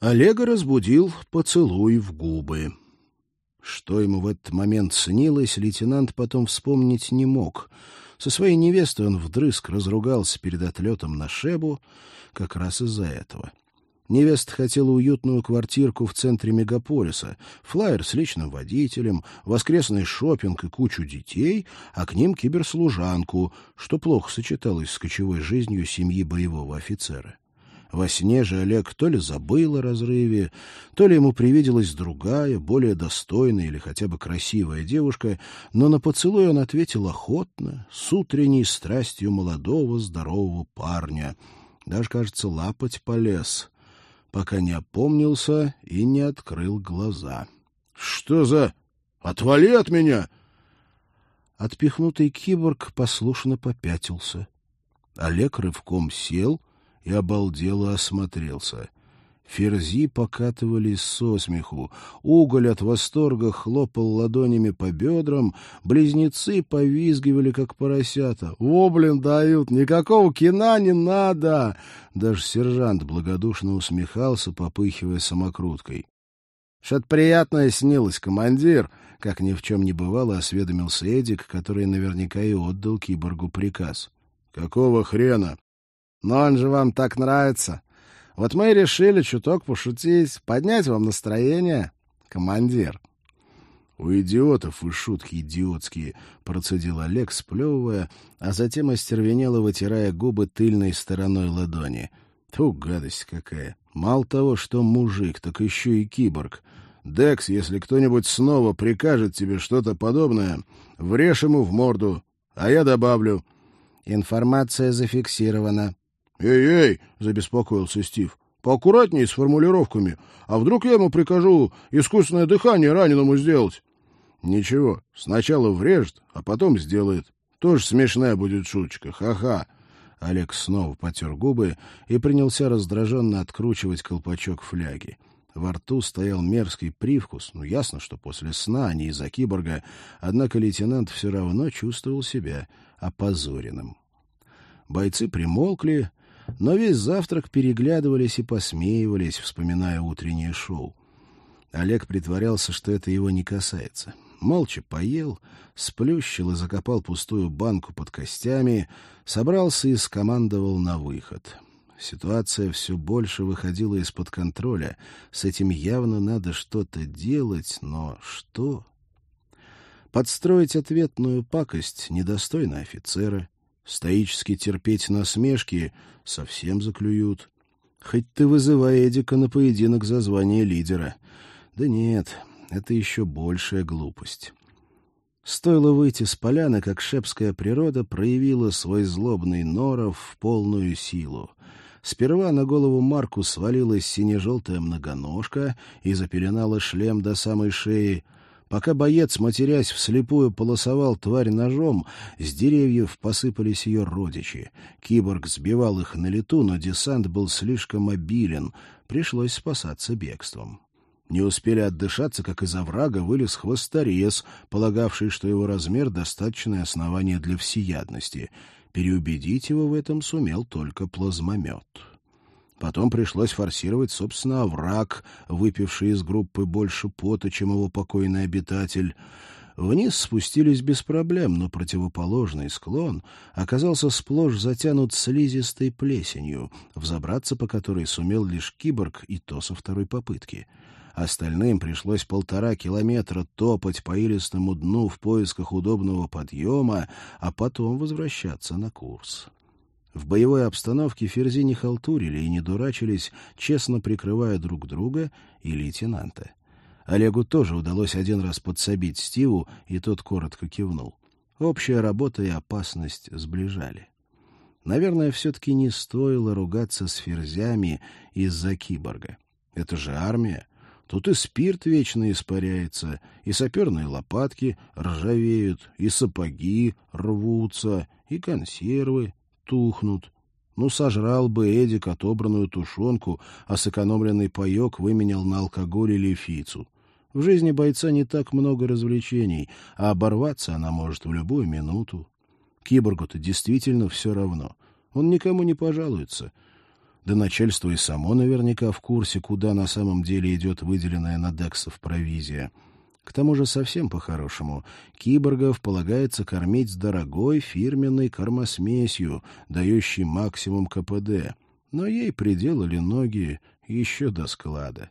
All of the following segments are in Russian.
Олега разбудил поцелуй в губы. Что ему в этот момент снилось, лейтенант потом вспомнить не мог. Со своей невестой он вдрызг разругался перед отлетом на Шебу как раз из-за этого. Невеста хотела уютную квартирку в центре мегаполиса, флайер с личным водителем, воскресный шопинг и кучу детей, а к ним киберслужанку, что плохо сочеталось с кочевой жизнью семьи боевого офицера. Во сне же Олег то ли забыл о разрыве, то ли ему привиделась другая, более достойная или хотя бы красивая девушка, но на поцелуй он ответил охотно, с утренней страстью молодого здорового парня. Даже, кажется, лапать полез, пока не опомнился и не открыл глаза. — Что за... Отвали от меня! Отпихнутый киборг послушно попятился. Олег рывком сел — и обалдело осмотрелся. Ферзи покатывались со смеху, уголь от восторга хлопал ладонями по бедрам, близнецы повизгивали, как поросята. «О, блин, дают! Никакого кино не надо!» Даже сержант благодушно усмехался, попыхивая самокруткой. «Что-то приятное снилось, командир!» Как ни в чем не бывало, осведомился Эдик, который наверняка и отдал киборгу приказ. «Какого хрена?» Но он же вам так нравится. Вот мы и решили чуток пошутить, поднять вам настроение, командир. — У идиотов и шутки идиотские, — процедил Олег, сплевывая, а затем остервенело вытирая губы тыльной стороной ладони. Ту гадость какая! Мало того, что мужик, так еще и киборг. Декс, если кто-нибудь снова прикажет тебе что-то подобное, врежь ему в морду, а я добавлю. Информация зафиксирована. «Эй-эй!» — забеспокоился Стив. «Поаккуратнее с формулировками. А вдруг я ему прикажу искусственное дыхание раненому сделать?» «Ничего, сначала врежет, а потом сделает. Тоже смешная будет шуточка. Ха-ха!» Олег снова потер губы и принялся раздраженно откручивать колпачок фляги. Во рту стоял мерзкий привкус, ну, ясно, что после сна, а не из-за киборга, однако лейтенант все равно чувствовал себя опозоренным. Бойцы примолкли, но весь завтрак переглядывались и посмеивались, вспоминая утреннее шоу. Олег притворялся, что это его не касается. Молча поел, сплющил и закопал пустую банку под костями, собрался и скомандовал на выход. Ситуация все больше выходила из-под контроля. С этим явно надо что-то делать, но что? Подстроить ответную пакость недостойно офицера, Стоически терпеть насмешки совсем заклюют. Хоть ты вызывай Эдика на поединок за звание лидера. Да нет, это еще большая глупость. Стоило выйти с поляны, как шепская природа проявила свой злобный норов в полную силу. Сперва на голову Марку свалилась сине-желтая многоножка и запеленала шлем до самой шеи — Пока боец, матерясь вслепую, полосовал тварь ножом, с деревьев посыпались ее родичи. Киборг сбивал их на лету, но десант был слишком мобилен, пришлось спасаться бегством. Не успели отдышаться, как из оврага вылез хвосторез, полагавший, что его размер — достаточное основание для всеядности. Переубедить его в этом сумел только плазмомет. Потом пришлось форсировать, собственно, овраг, выпивший из группы больше пота, чем его покойный обитатель. Вниз спустились без проблем, но противоположный склон оказался сплошь затянут слизистой плесенью, взобраться по которой сумел лишь киборг, и то со второй попытки. Остальным пришлось полтора километра топать по илистому дну в поисках удобного подъема, а потом возвращаться на курс. В боевой обстановке ферзи не халтурили и не дурачились, честно прикрывая друг друга и лейтенанта. Олегу тоже удалось один раз подсобить Стиву, и тот коротко кивнул. Общая работа и опасность сближали. Наверное, все-таки не стоило ругаться с ферзями из-за киборга. Это же армия. Тут и спирт вечно испаряется, и саперные лопатки ржавеют, и сапоги рвутся, и консервы, тухнут. Ну, сожрал бы Эдик отобранную тушенку, а сэкономленный паек выменял на алкоголь или фицу. В жизни бойца не так много развлечений, а оборваться она может в любую минуту. Киборгу-то действительно все равно. Он никому не пожалуется. Да начальство и само наверняка в курсе, куда на самом деле идет выделенная на Дексов провизия. К тому же совсем по-хорошему, киборгов полагается кормить с дорогой фирменной кормосмесью, дающей максимум КПД. Но ей приделали ноги еще до склада.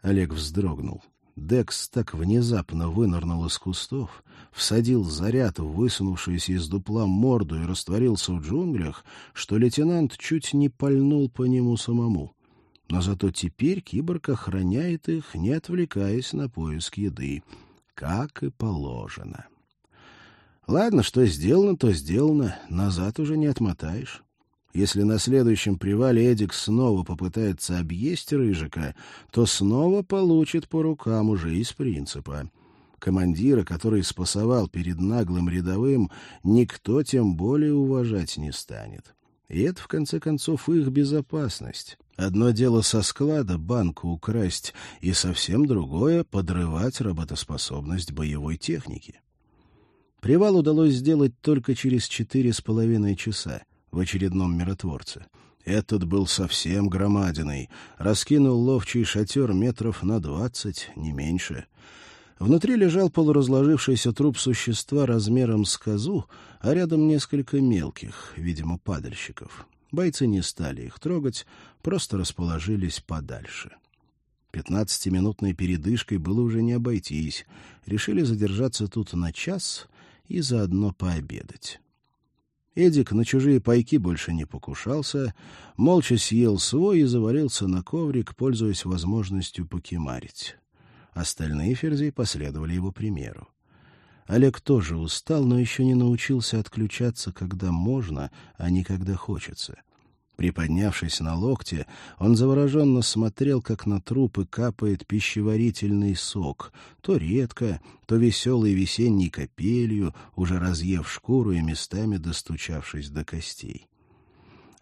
Олег вздрогнул. Декс так внезапно вынырнул из кустов, всадил заряд в высунувшуюся из дупла морду и растворился в джунглях, что лейтенант чуть не пальнул по нему самому. Но зато теперь киборг охраняет их, не отвлекаясь на поиск еды, как и положено. Ладно, что сделано, то сделано, назад уже не отмотаешь. Если на следующем привале Эдик снова попытается объесть Рыжика, то снова получит по рукам уже из принципа. Командира, который спасовал перед наглым рядовым, никто тем более уважать не станет. И это, в конце концов, их безопасность. Одно дело со склада банку украсть, и совсем другое — подрывать работоспособность боевой техники. Привал удалось сделать только через четыре с половиной часа в очередном миротворце. Этот был совсем громадиной, раскинул ловчий шатер метров на двадцать, не меньше. Внутри лежал полуразложившийся труп существа размером с козу, а рядом несколько мелких, видимо, падальщиков. Бойцы не стали их трогать, просто расположились подальше. Пятнадцатиминутной передышкой было уже не обойтись. Решили задержаться тут на час и заодно пообедать. Эдик на чужие пайки больше не покушался, молча съел свой и завалился на коврик, пользуясь возможностью покемарить. Остальные ферзи последовали его примеру. Олег тоже устал, но еще не научился отключаться, когда можно, а не когда хочется. Приподнявшись на локте, он завороженно смотрел, как на трупы капает пищеварительный сок, то редко, то веселой весенней капелью, уже разъев шкуру и местами достучавшись до костей.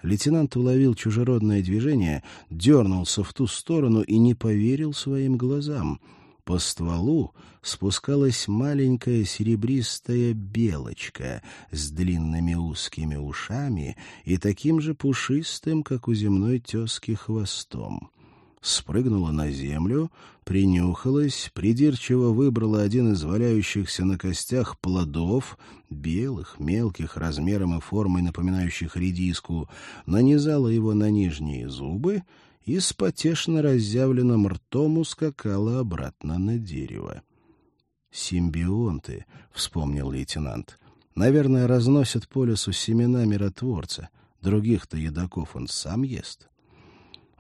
Лейтенант уловил чужеродное движение, дернулся в ту сторону и не поверил своим глазам — по стволу спускалась маленькая серебристая белочка с длинными узкими ушами и таким же пушистым, как у земной тески, хвостом. Спрыгнула на землю, принюхалась, придирчиво выбрала один из валяющихся на костях плодов, белых, мелких, размером и формой напоминающих редиску, нанизала его на нижние зубы — и с потешно разъявленным ртом ускакала обратно на дерево. «Симбионты», — вспомнил лейтенант, — «наверное, разносят по лесу семена миротворца. Других-то едоков он сам ест».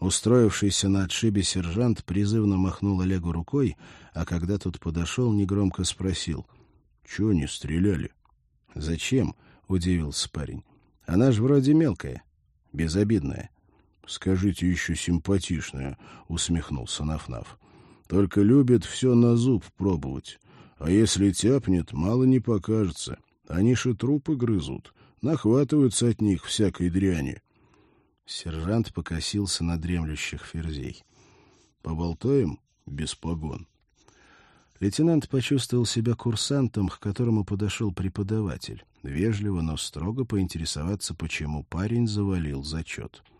Устроившийся на отшибе сержант призывно махнул Олегу рукой, а когда тот подошел, негромко спросил. — Чего не стреляли? — Зачем? — удивился парень. — Она ж вроде мелкая, безобидная. Скажите еще симпатичная, — усмехнулся Нафнаф. Только любит все на зуб пробовать. А если тяпнет, мало не покажется. Они же трупы грызут, нахватываются от них всякой дряни. Сержант покосился на дремлющих ферзей. Поболтаем без погон. Лейтенант почувствовал себя курсантом, к которому подошел преподаватель. Вежливо, но строго поинтересоваться, почему парень завалил зачет. —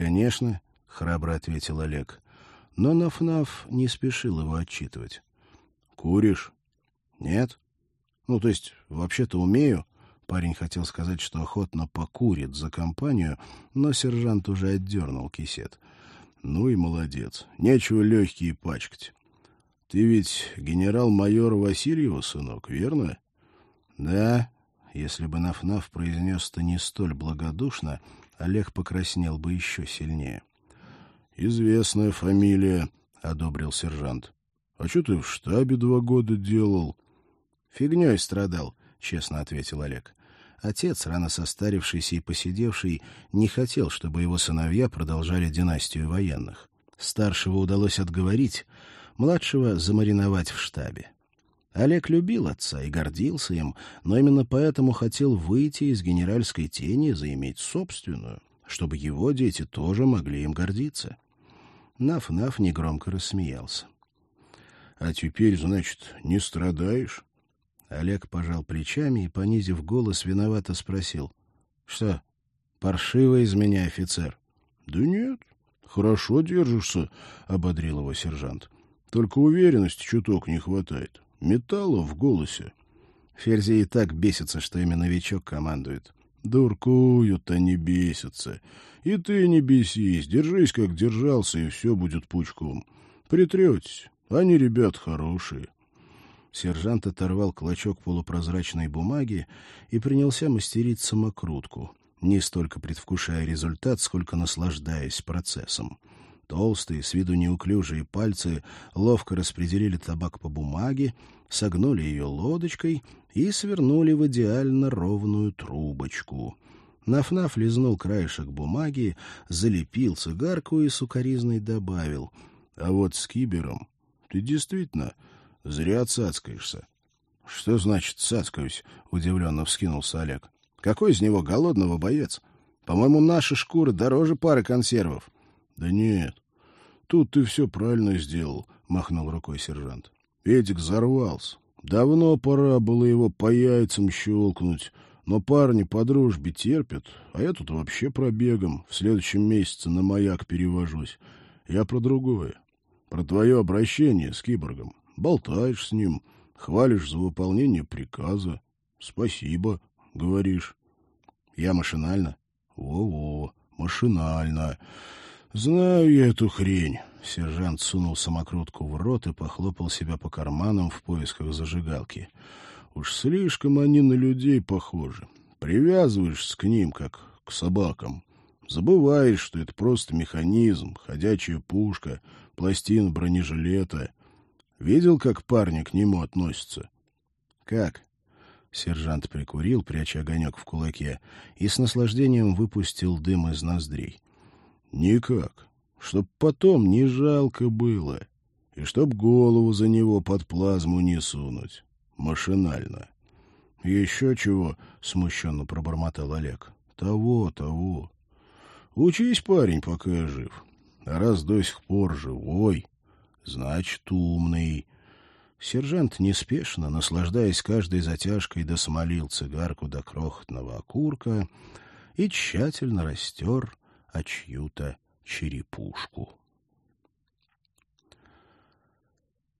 «Конечно», — храбро ответил Олег. Но Нафнаф не спешил его отчитывать. «Куришь?» «Нет». «Ну, то есть, вообще-то умею». Парень хотел сказать, что охотно покурит за компанию, но сержант уже отдернул кисет. «Ну и молодец. Нечего легкие пачкать. Ты ведь генерал-майор Васильева, сынок, верно?» «Да». Если бы Нафнаф произнес это не столь благодушно, Олег покраснел бы еще сильнее. «Известная фамилия», — одобрил сержант. «А что ты в штабе два года делал?» «Фигней страдал», — честно ответил Олег. Отец, рано состарившийся и посидевший, не хотел, чтобы его сыновья продолжали династию военных. Старшего удалось отговорить, младшего замариновать в штабе. Олег любил отца и гордился им, но именно поэтому хотел выйти из генеральской тени и заиметь собственную, чтобы его дети тоже могли им гордиться. Наф-Наф негромко рассмеялся. — А теперь, значит, не страдаешь? Олег пожал плечами и, понизив голос, виновато спросил. — Что, паршивый из меня офицер? Да нет, хорошо держишься, — ободрил его сержант. Только уверенности чуток не хватает. Металла в голосе. Ферзи и так бесится, что именно новичок командует. Дуркуют, а не бесятся. И ты не бесись, держись, как держался, и все будет пучком. Притретесь, они ребят хорошие. Сержант оторвал клочок полупрозрачной бумаги и принялся мастерить самокрутку, не столько предвкушая результат, сколько наслаждаясь процессом. Толстые, с виду неуклюжие пальцы ловко распределили табак по бумаге, согнули ее лодочкой и свернули в идеально ровную трубочку. Нафнаф лизнул краешек бумаги, залепил цигарку и сукоризной добавил. — А вот с кибером ты действительно Зря цацкаешься. — Что значит цацкаюсь? — удивленно вскинулся Олег. — Какой из него голодного боец? По-моему, наши шкуры дороже пары консервов. — Да нет, тут ты все правильно сделал, — махнул рукой сержант. Эдик взорвался. Давно пора было его по яйцам щелкнуть. Но парни по дружбе терпят, а я тут вообще пробегом. В следующем месяце на маяк перевожусь. Я про другое. Про твое обращение с киборгом. Болтаешь с ним, хвалишь за выполнение приказа. Спасибо, говоришь. Я машинально? Во-во, машинально. Знаю я эту хрень. Сержант сунул самокрутку в рот и похлопал себя по карманам в поисках зажигалки. Уж слишком они на людей похожи. Привязываешься к ним, как к собакам. Забываешь, что это просто механизм, ходячая пушка, пластин бронежилета. Видел, как парни к нему относятся? — Как? Сержант прикурил, пряча огонек в кулаке, и с наслаждением выпустил дым из ноздрей. — Никак. Чтоб потом не жалко было. И чтоб голову за него под плазму не сунуть. Машинально. — Еще чего? — смущенно пробормотал Олег. — Того, того. Учись, парень, пока я жив. А раз до сих пор живой, Значит, умный. Сержант неспешно, наслаждаясь каждой затяжкой, досмолил цигарку до крохотного окурка и тщательно растер о чью-то черепушку.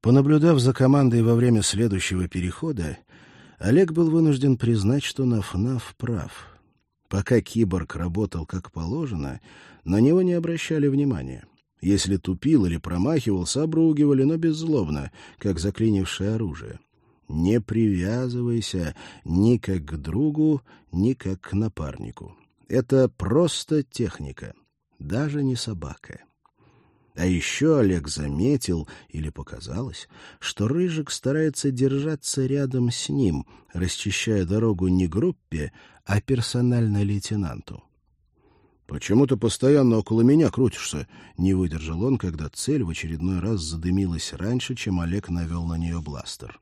Понаблюдав за командой во время следующего перехода, Олег был вынужден признать, что Нафнаф прав. Пока киборг работал как положено, на него не обращали внимания. Если тупил или промахивался, обругивали, но беззлобно, как заклинившее оружие. Не привязывайся ни как к другу, ни как к напарнику. Это просто техника, даже не собака. А еще Олег заметил, или показалось, что Рыжик старается держаться рядом с ним, расчищая дорогу не группе, а персонально лейтенанту. «Почему ты постоянно около меня крутишься?» — не выдержал он, когда цель в очередной раз задымилась раньше, чем Олег навел на нее бластер.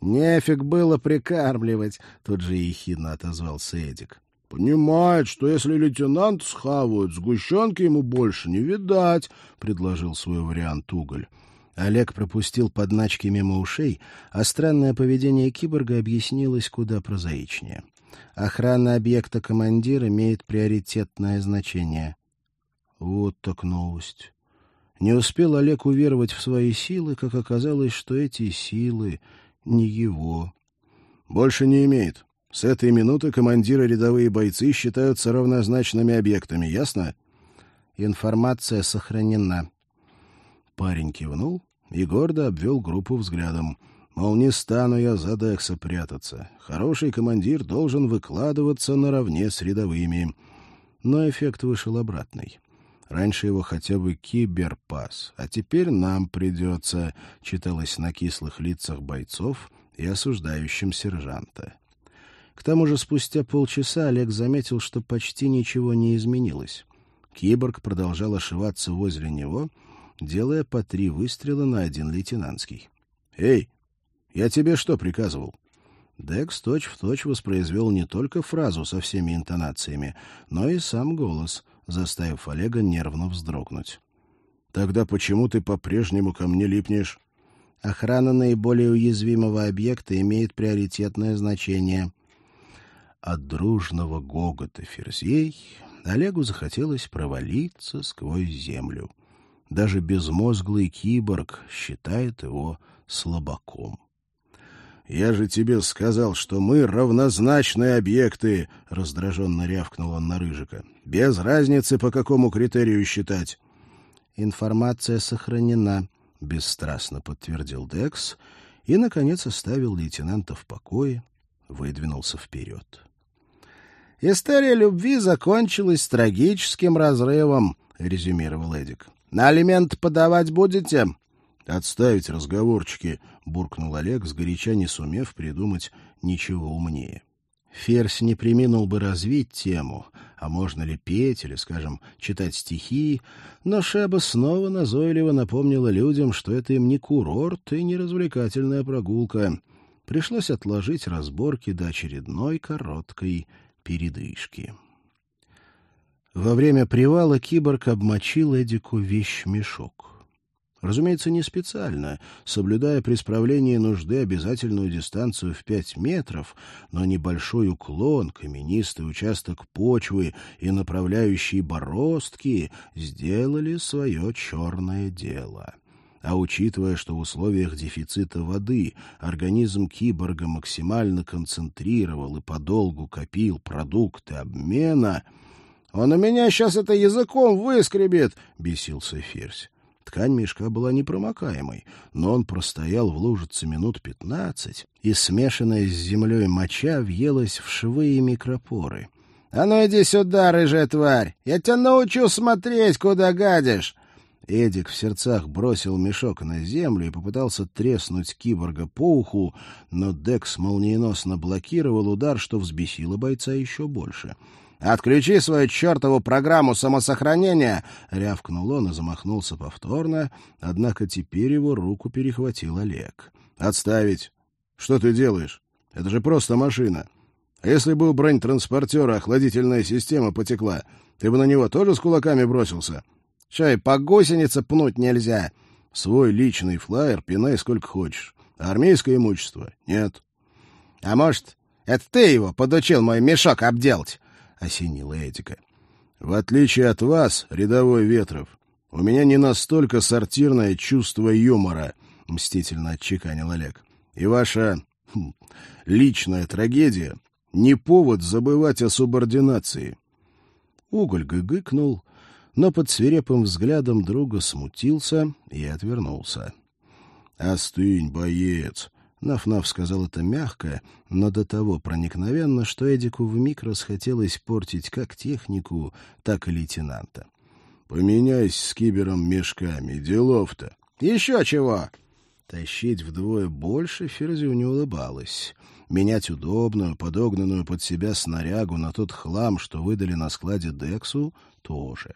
«Нефиг было прикармливать», — тут же ехидно отозвался Эдик. «Понимает, что если лейтенант схавают, сгущенки ему больше не видать», — предложил свой вариант Уголь. Олег пропустил подначки мимо ушей, а странное поведение киборга объяснилось куда прозаичнее. Охрана объекта командир имеет приоритетное значение. Вот так новость. Не успел Олег уверовать в свои силы, как оказалось, что эти силы не его. Больше не имеет. С этой минуты командиры рядовые бойцы считаются равнозначными объектами, ясно? Информация сохранена. Парень кивнул и гордо обвел группу взглядом — Мол, не стану я за Декса прятаться. Хороший командир должен выкладываться наравне с рядовыми. Но эффект вышел обратный. Раньше его хотя бы кибер пас, а теперь нам придется, читалось на кислых лицах бойцов и осуждающим сержанта. К тому же спустя полчаса Олег заметил, что почти ничего не изменилось. Киборг продолжал ошиваться возле него, делая по три выстрела на один лейтенантский. «Эй, я тебе что приказывал? Декс точь-в-точь воспроизвел не только фразу со всеми интонациями, но и сам голос, заставив Олега нервно вздрогнуть. «Тогда почему ты по-прежнему ко мне липнешь?» «Охрана наиболее уязвимого объекта имеет приоритетное значение». От дружного гогота ферзей Олегу захотелось провалиться сквозь землю. Даже безмозглый киборг считает его слабаком. «Я же тебе сказал, что мы равнозначные объекты!» — раздраженно рявкнул он на Рыжика. «Без разницы, по какому критерию считать». «Информация сохранена», — бесстрастно подтвердил Декс и, наконец, оставил лейтенанта в покое, выдвинулся вперед. «История любви закончилась трагическим разрывом», — резюмировал Эдик. «На алимент подавать будете?» «Отставить разговорчики», — буркнул Олег, сгоряча не сумев придумать ничего умнее. Ферзь не приминул бы развить тему, а можно ли петь или, скажем, читать стихи, но Шеба снова назойливо напомнила людям, что это им не курорт и не развлекательная прогулка. Пришлось отложить разборки до очередной короткой передышки. Во время привала киборг обмочил Эдику вещь-мешок. Разумеется, не специально, соблюдая при справлении нужды обязательную дистанцию в пять метров, но небольшой уклон, каменистый участок почвы и направляющие бороздки сделали свое черное дело. А учитывая, что в условиях дефицита воды организм киборга максимально концентрировал и подолгу копил продукты обмена... «Он у меня сейчас это языком выскребет!» — бесился Ферзь. Ткань мешка была непромокаемой, но он простоял в лужице минут пятнадцать, и смешанная с землей моча въелась в швы и микропоры. — А ну иди сюда, рыжая тварь! Я тебя научу смотреть, куда гадишь! Эдик в сердцах бросил мешок на землю и попытался треснуть киборга по уху, но Декс молниеносно блокировал удар, что взбесило бойца еще больше — «Отключи свою чертову программу самосохранения!» — рявкнул он и замахнулся повторно, однако теперь его руку перехватил Олег. «Отставить! Что ты делаешь? Это же просто машина. А если бы у бронетранспортера охладительная система потекла, ты бы на него тоже с кулаками бросился? И по гусенице пнуть нельзя? Свой личный флайер пинай сколько хочешь. Армейское имущество — нет. А может, это ты его подучил мой мешок обделать? Осенила Эдика. «В отличие от вас, рядовой Ветров, у меня не настолько сортирное чувство юмора», — мстительно отчеканил Олег. «И ваша хм, личная трагедия — не повод забывать о субординации». Уголь гыгыкнул, но под свирепым взглядом друга смутился и отвернулся. «Остынь, боец!» Наф-Наф сказал это мягко, но до того проникновенно, что Эдику вмиг расхотелось портить как технику, так и лейтенанта. «Поменяйся с кибером мешками, делов-то». «Еще чего!» Тащить вдвое больше Ферзю не улыбалось. Менять удобную, подогнанную под себя снарягу на тот хлам, что выдали на складе Дексу, тоже.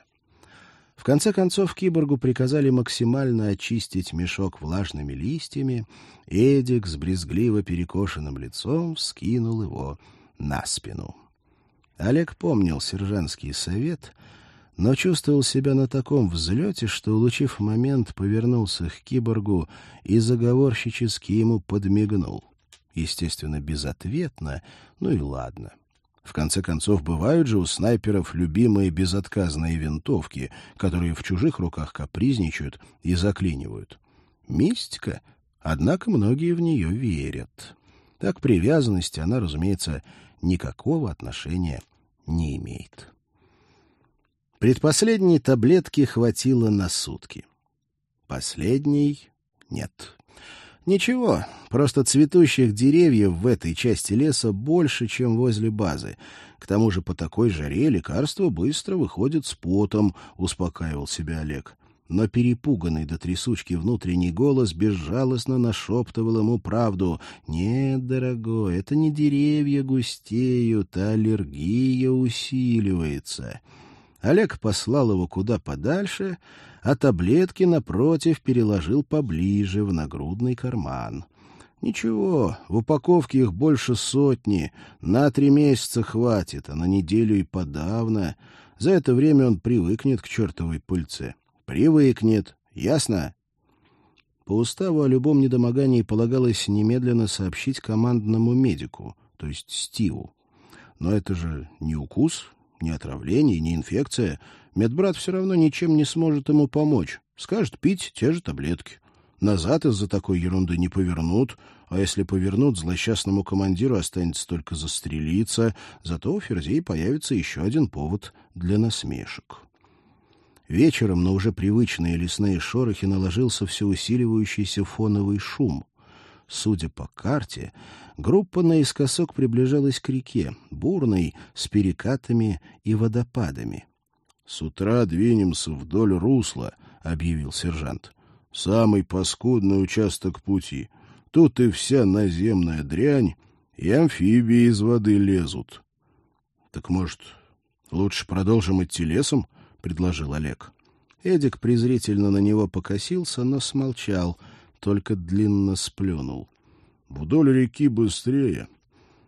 В конце концов киборгу приказали максимально очистить мешок влажными листьями, Эдик с брезгливо перекошенным лицом вскинул его на спину. Олег помнил сержантский совет, но чувствовал себя на таком взлете, что, улучив момент, повернулся к киборгу и заговорщически ему подмигнул. Естественно, безответно, ну и ладно. — в конце концов, бывают же у снайперов любимые безотказные винтовки, которые в чужих руках капризничают и заклинивают. Мистика, однако многие в нее верят. Так привязанности она, разумеется, никакого отношения не имеет. Предпоследней таблетки хватило на сутки. Последней нет. Ничего, просто цветущих деревьев в этой части леса больше, чем возле базы. К тому же по такой жаре лекарство быстро выходит с потом, успокаивал себя Олег. Но перепуганный до трясучки внутренний голос безжалостно нашептывал ему правду. «Нет, дорогой, это не деревья густеют, а аллергия усиливается». Олег послал его куда подальше, а таблетки, напротив, переложил поближе в нагрудный карман. Ничего, в упаковке их больше сотни, на три месяца хватит, а на неделю и подавно. За это время он привыкнет к чертовой пыльце. Привыкнет, ясно? По уставу о любом недомогании полагалось немедленно сообщить командному медику, то есть Стиву. Но это же не укус, Ни отравление, ни инфекция. Медбрат все равно ничем не сможет ему помочь. Скажет пить те же таблетки. Назад из-за такой ерунды не повернут, а если повернут, злосчастному командиру останется только застрелиться, зато у Ферзей появится еще один повод для насмешек. Вечером на уже привычные лесные шорохи наложился все усиливающийся фоновый шум. Судя по карте, группа наискосок приближалась к реке, бурной, с перекатами и водопадами. — С утра двинемся вдоль русла, — объявил сержант. — Самый паскудный участок пути. Тут и вся наземная дрянь, и амфибии из воды лезут. — Так, может, лучше продолжим идти лесом? — предложил Олег. Эдик презрительно на него покосился, но смолчал — только длинно сплюнул. Вдоль реки быстрее,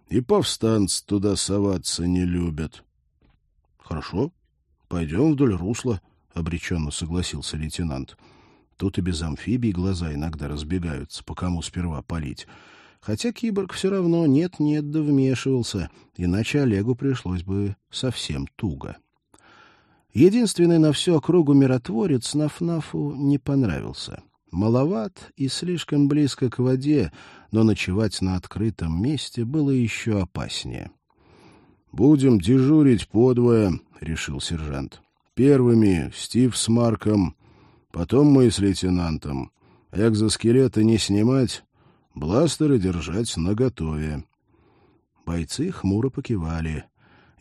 и повстанцы туда соваться не любят. — Хорошо, пойдем вдоль русла, — обреченно согласился лейтенант. Тут и без амфибий глаза иногда разбегаются, по кому сперва палить. Хотя киборг все равно нет-нет да вмешивался, иначе Олегу пришлось бы совсем туго. Единственный на всю округу миротворец Нафнафу не понравился. Маловат и слишком близко к воде, но ночевать на открытом месте было еще опаснее. — Будем дежурить подвое, — решил сержант. — Первыми Стив с Марком, потом мы с лейтенантом. Экзоскелеты не снимать, бластеры держать наготове. Бойцы хмуро покивали.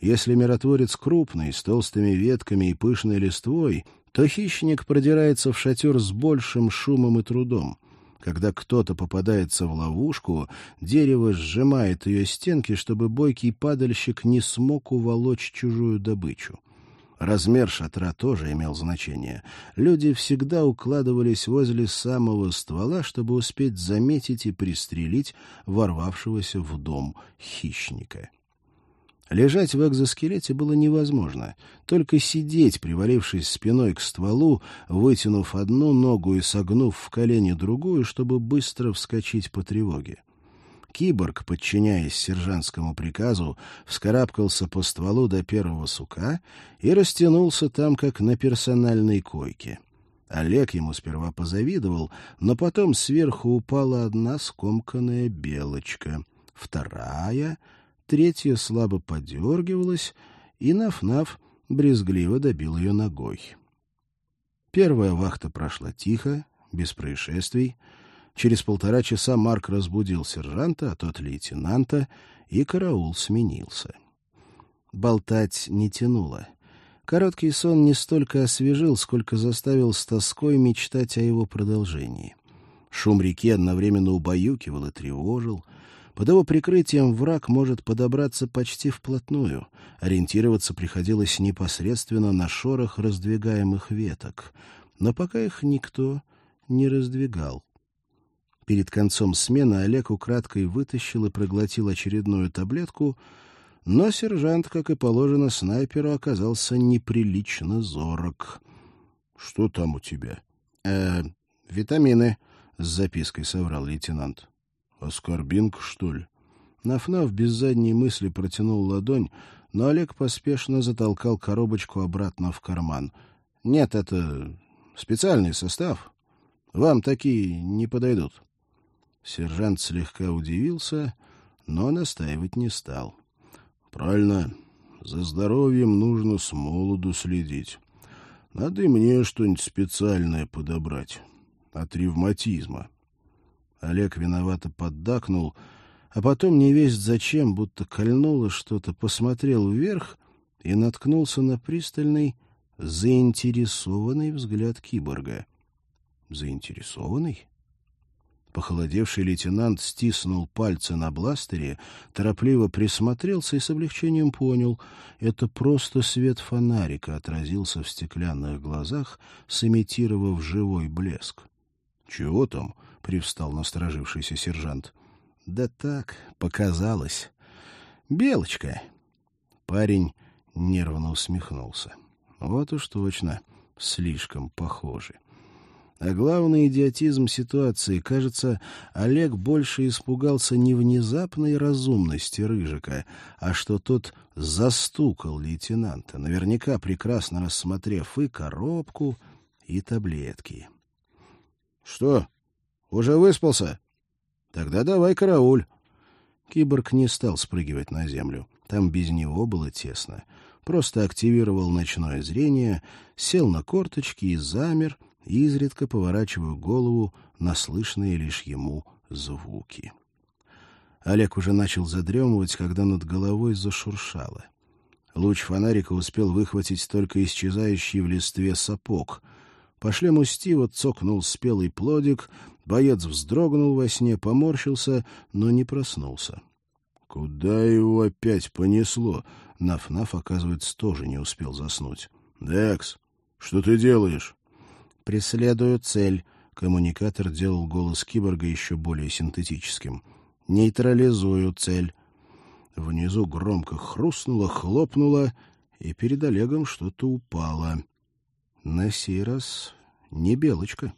Если миротворец крупный, с толстыми ветками и пышной листвой — то хищник продирается в шатер с большим шумом и трудом. Когда кто-то попадается в ловушку, дерево сжимает ее стенки, чтобы бойкий падальщик не смог уволочь чужую добычу. Размер шатра тоже имел значение. Люди всегда укладывались возле самого ствола, чтобы успеть заметить и пристрелить ворвавшегося в дом хищника. Лежать в экзоскелете было невозможно. Только сидеть, привалившись спиной к стволу, вытянув одну ногу и согнув в колени другую, чтобы быстро вскочить по тревоге. Киборг, подчиняясь сержантскому приказу, вскарабкался по стволу до первого сука и растянулся там, как на персональной койке. Олег ему сперва позавидовал, но потом сверху упала одна скомканная белочка, вторая — третья слабо подергивалась, и Наф-Наф брезгливо добил ее ногой. Первая вахта прошла тихо, без происшествий. Через полтора часа Марк разбудил сержанта, а тот лейтенанта, и караул сменился. Болтать не тянуло. Короткий сон не столько освежил, сколько заставил с тоской мечтать о его продолжении. Шум реки одновременно убаюкивал и тревожил — под его прикрытием враг может подобраться почти вплотную. Ориентироваться приходилось непосредственно на шорох раздвигаемых веток. Но пока их никто не раздвигал. Перед концом смены Олег украдкой вытащил и проглотил очередную таблетку, но сержант, как и положено снайперу, оказался неприлично зорок. — Что там у тебя? «Э, — Витамины, — с запиской соврал лейтенант. Оскорбинка, что ли? Нафнаф без задней мысли протянул ладонь, но Олег поспешно затолкал коробочку обратно в карман. — Нет, это специальный состав. Вам такие не подойдут. Сержант слегка удивился, но настаивать не стал. — Правильно. За здоровьем нужно с молоду следить. Надо и мне что-нибудь специальное подобрать. От ревматизма. — Олег виновато поддакнул, а потом не весть зачем, будто кольнуло что-то, посмотрел вверх и наткнулся на пристальный, заинтересованный взгляд киборга. Заинтересованный? Похолодевший лейтенант стиснул пальцы на бластере, торопливо присмотрелся и с облегчением понял — это просто свет фонарика отразился в стеклянных глазах, сымитировав живой блеск. — Чего там? — привстал насторожившийся сержант. — Да так, показалось. — Белочка. Парень нервно усмехнулся. — Вот уж точно, слишком похожи. А главный идиотизм ситуации, кажется, Олег больше испугался не внезапной разумности Рыжика, а что тот застукал лейтенанта, наверняка прекрасно рассмотрев и коробку, и таблетки. — Что, уже выспался? Тогда давай карауль. Киборг не стал спрыгивать на землю. Там без него было тесно. Просто активировал ночное зрение, сел на корточки и замер, изредка поворачивая голову на слышные лишь ему звуки. Олег уже начал задремывать, когда над головой зашуршало. Луч фонарика успел выхватить только исчезающий в листве сапог. По шлему Стива цокнул спелый плодик, боец вздрогнул во сне, поморщился, но не проснулся. Куда его опять понесло? Наф-Наф, оказывается, тоже не успел заснуть. «Декс, что ты делаешь?» «Преследую цель», — коммуникатор делал голос киборга еще более синтетическим. «Нейтрализую цель». Внизу громко хрустнуло, хлопнуло, и перед Олегом что-то упало. На сей раз не белочка.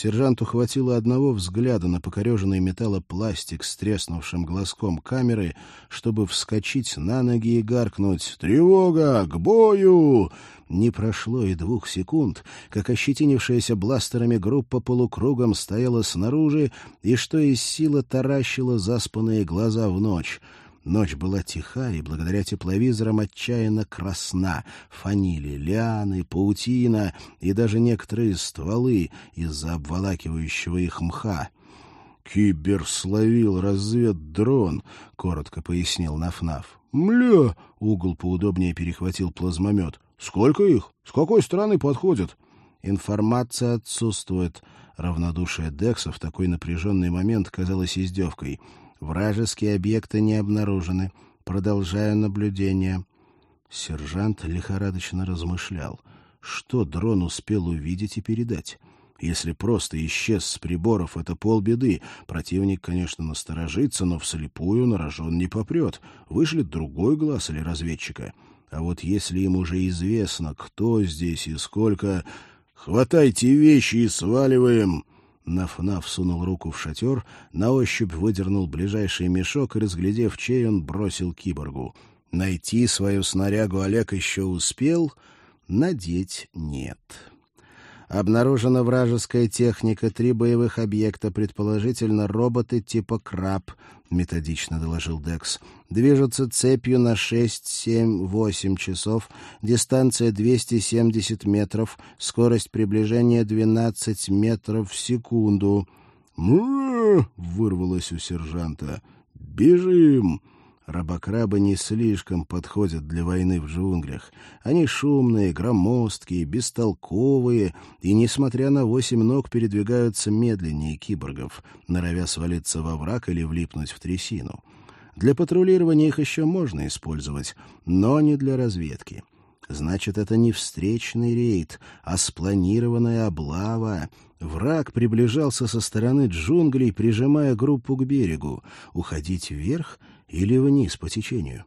Сержанту хватило одного взгляда на покореженный металлопластик с треснувшим глазком камеры, чтобы вскочить на ноги и гаркнуть «Тревога! К бою!» Не прошло и двух секунд, как ощетинившаяся бластерами группа полукругом стояла снаружи и что из силы таращила заспанные глаза в ночь — Ночь была тиха и благодаря тепловизорам отчаянно красна. Фанили лианы, паутина и даже некоторые стволы из-за обволакивающего их мха. «Кибер словил разведдрон», — коротко пояснил Нафнаф. «Мля!» — угол поудобнее перехватил плазмомет. «Сколько их? С какой стороны подходят?» «Информация отсутствует». Равнодушие Декса в такой напряженный момент казалось издевкой — Вражеские объекты не обнаружены. Продолжаю наблюдение. Сержант лихорадочно размышлял. Что дрон успел увидеть и передать? Если просто исчез с приборов, это полбеды. Противник, конечно, насторожится, но вслепую на рожон не попрет. Вышлет другой глаз или разведчика. А вот если им уже известно, кто здесь и сколько... «Хватайте вещи и сваливаем!» Наф-Наф сунул руку в шатер, на ощупь выдернул ближайший мешок и, разглядев чей, он бросил киборгу. Найти свою снарягу Олег еще успел, надеть нет. Обнаружена вражеская техника, три боевых объекта, предположительно роботы типа «Краб», — методично доложил Декс. «Движутся цепью на шесть, семь, восемь часов, дистанция 270 метров, скорость приближения 12 метров в секунду». вырвалось у сержанта. «Бежим!» Рабокрабы не слишком подходят для войны в джунглях. Они шумные, громоздкие, бестолковые и, несмотря на восемь ног, передвигаются медленнее киборгов, норовя свалиться во враг или влипнуть в трясину. Для патрулирования их еще можно использовать, но не для разведки. Значит, это не встречный рейд, а спланированная облава. Враг приближался со стороны джунглей, прижимая группу к берегу. Уходить вверх — или вниз по течению.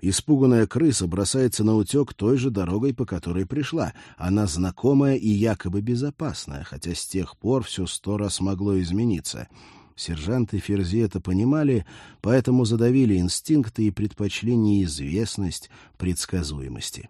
Испуганная крыса бросается на утек той же дорогой, по которой пришла. Она знакомая и якобы безопасная, хотя с тех пор все сто раз могло измениться. Сержант и Ферзи это понимали, поэтому задавили инстинкты и предпочли неизвестность предсказуемости.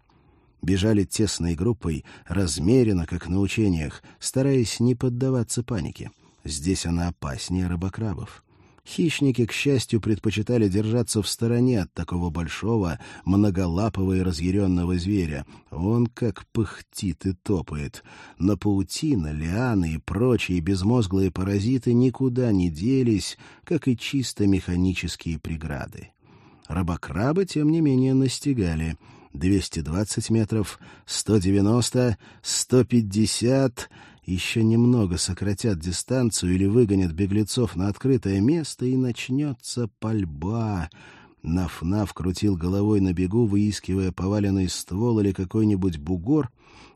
Бежали тесной группой, размеренно, как на учениях, стараясь не поддаваться панике. Здесь она опаснее рыбокрабов. Хищники, к счастью, предпочитали держаться в стороне от такого большого, многолапого и разъяренного зверя. Он как пыхтит и топает. Но паутина, лианы и прочие безмозглые паразиты никуда не делись, как и чисто механические преграды. Рабокрабы, тем не менее, настигали. 220 метров, 190, 150 еще немного сократят дистанцию или выгонят беглецов на открытое место, и начнется пальба. Наф-Наф крутил головой на бегу, выискивая поваленный ствол или какой-нибудь бугор,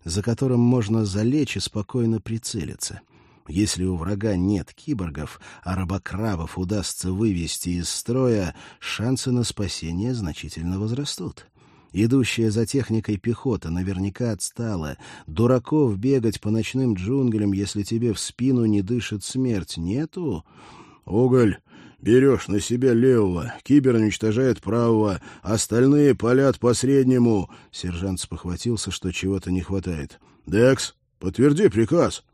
за которым можно залечь и спокойно прицелиться. Если у врага нет киборгов, а рабокрабов удастся вывести из строя, шансы на спасение значительно возрастут. Идущая за техникой пехота наверняка отстала. Дураков бегать по ночным джунглям, если тебе в спину не дышит смерть, нету? — Уголь, Берешь на себя левого, кибер уничтожает правого, остальные палят по среднему. Сержант спохватился, что чего-то не хватает. «Декс, подтверди приказ!»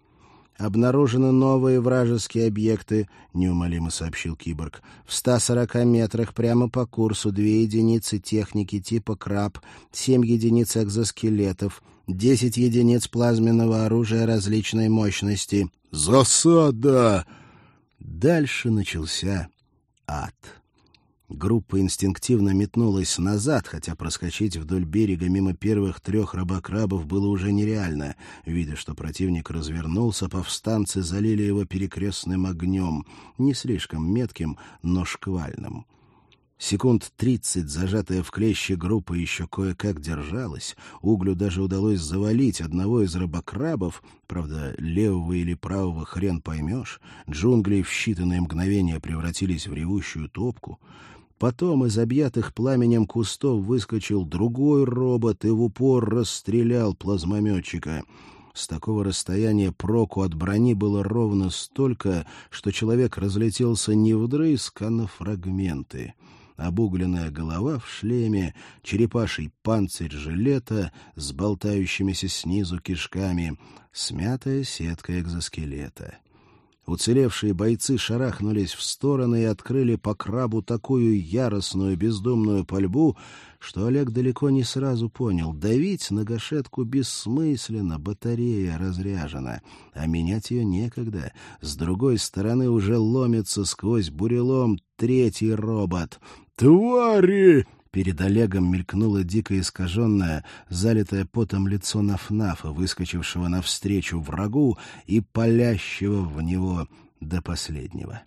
«Обнаружены новые вражеские объекты», — неумолимо сообщил киборг. «В 140 метрах прямо по курсу две единицы техники типа «Краб», семь единиц экзоскелетов, десять единиц плазменного оружия различной мощности». «Засада!» Дальше начался ад. Группа инстинктивно метнулась назад, хотя проскочить вдоль берега мимо первых трех рабокрабов было уже нереально. Видя, что противник развернулся, повстанцы залили его перекрестным огнем, не слишком метким, но шквальным. Секунд тридцать зажатая в клеще группа еще кое-как держалась. Углю даже удалось завалить одного из рыбокрабов, правда, левого или правого хрен поймешь. Джунгли в считанные мгновения превратились в ревущую топку. Потом из объятых пламенем кустов выскочил другой робот и в упор расстрелял плазмометчика. С такого расстояния проку от брони было ровно столько, что человек разлетелся не вдрызг, а на фрагменты обугленная голова в шлеме, черепаший панцирь жилета с болтающимися снизу кишками, смятая сетка экзоскелета. Уцелевшие бойцы шарахнулись в стороны и открыли по крабу такую яростную бездумную пальбу, что Олег далеко не сразу понял. Давить на гашетку бессмысленно, батарея разряжена, а менять ее некогда. С другой стороны уже ломится сквозь бурелом третий робот. «Твари!» Перед Олегом мелькнуло дико искаженное, залитое потом лицо Нафнафа, выскочившего навстречу врагу и палящего в него до последнего.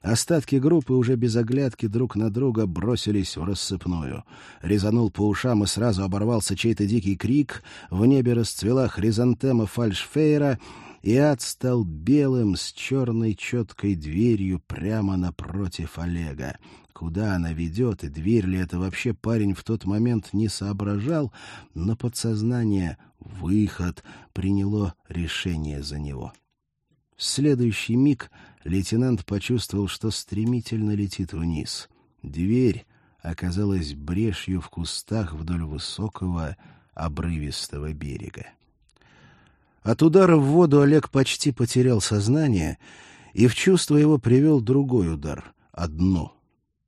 Остатки группы уже без оглядки друг на друга бросились в рассыпную. Резанул по ушам и сразу оборвался чей-то дикий крик. В небе расцвела хризантема фальшфейра, и ад стал белым с черной четкой дверью прямо напротив Олега. Куда она ведет, и дверь ли это вообще парень в тот момент не соображал, но подсознание, выход, приняло решение за него. В следующий миг лейтенант почувствовал, что стремительно летит вниз. Дверь оказалась брешью в кустах вдоль высокого обрывистого берега. От удара в воду Олег почти потерял сознание, и в чувство его привел другой удар — одно.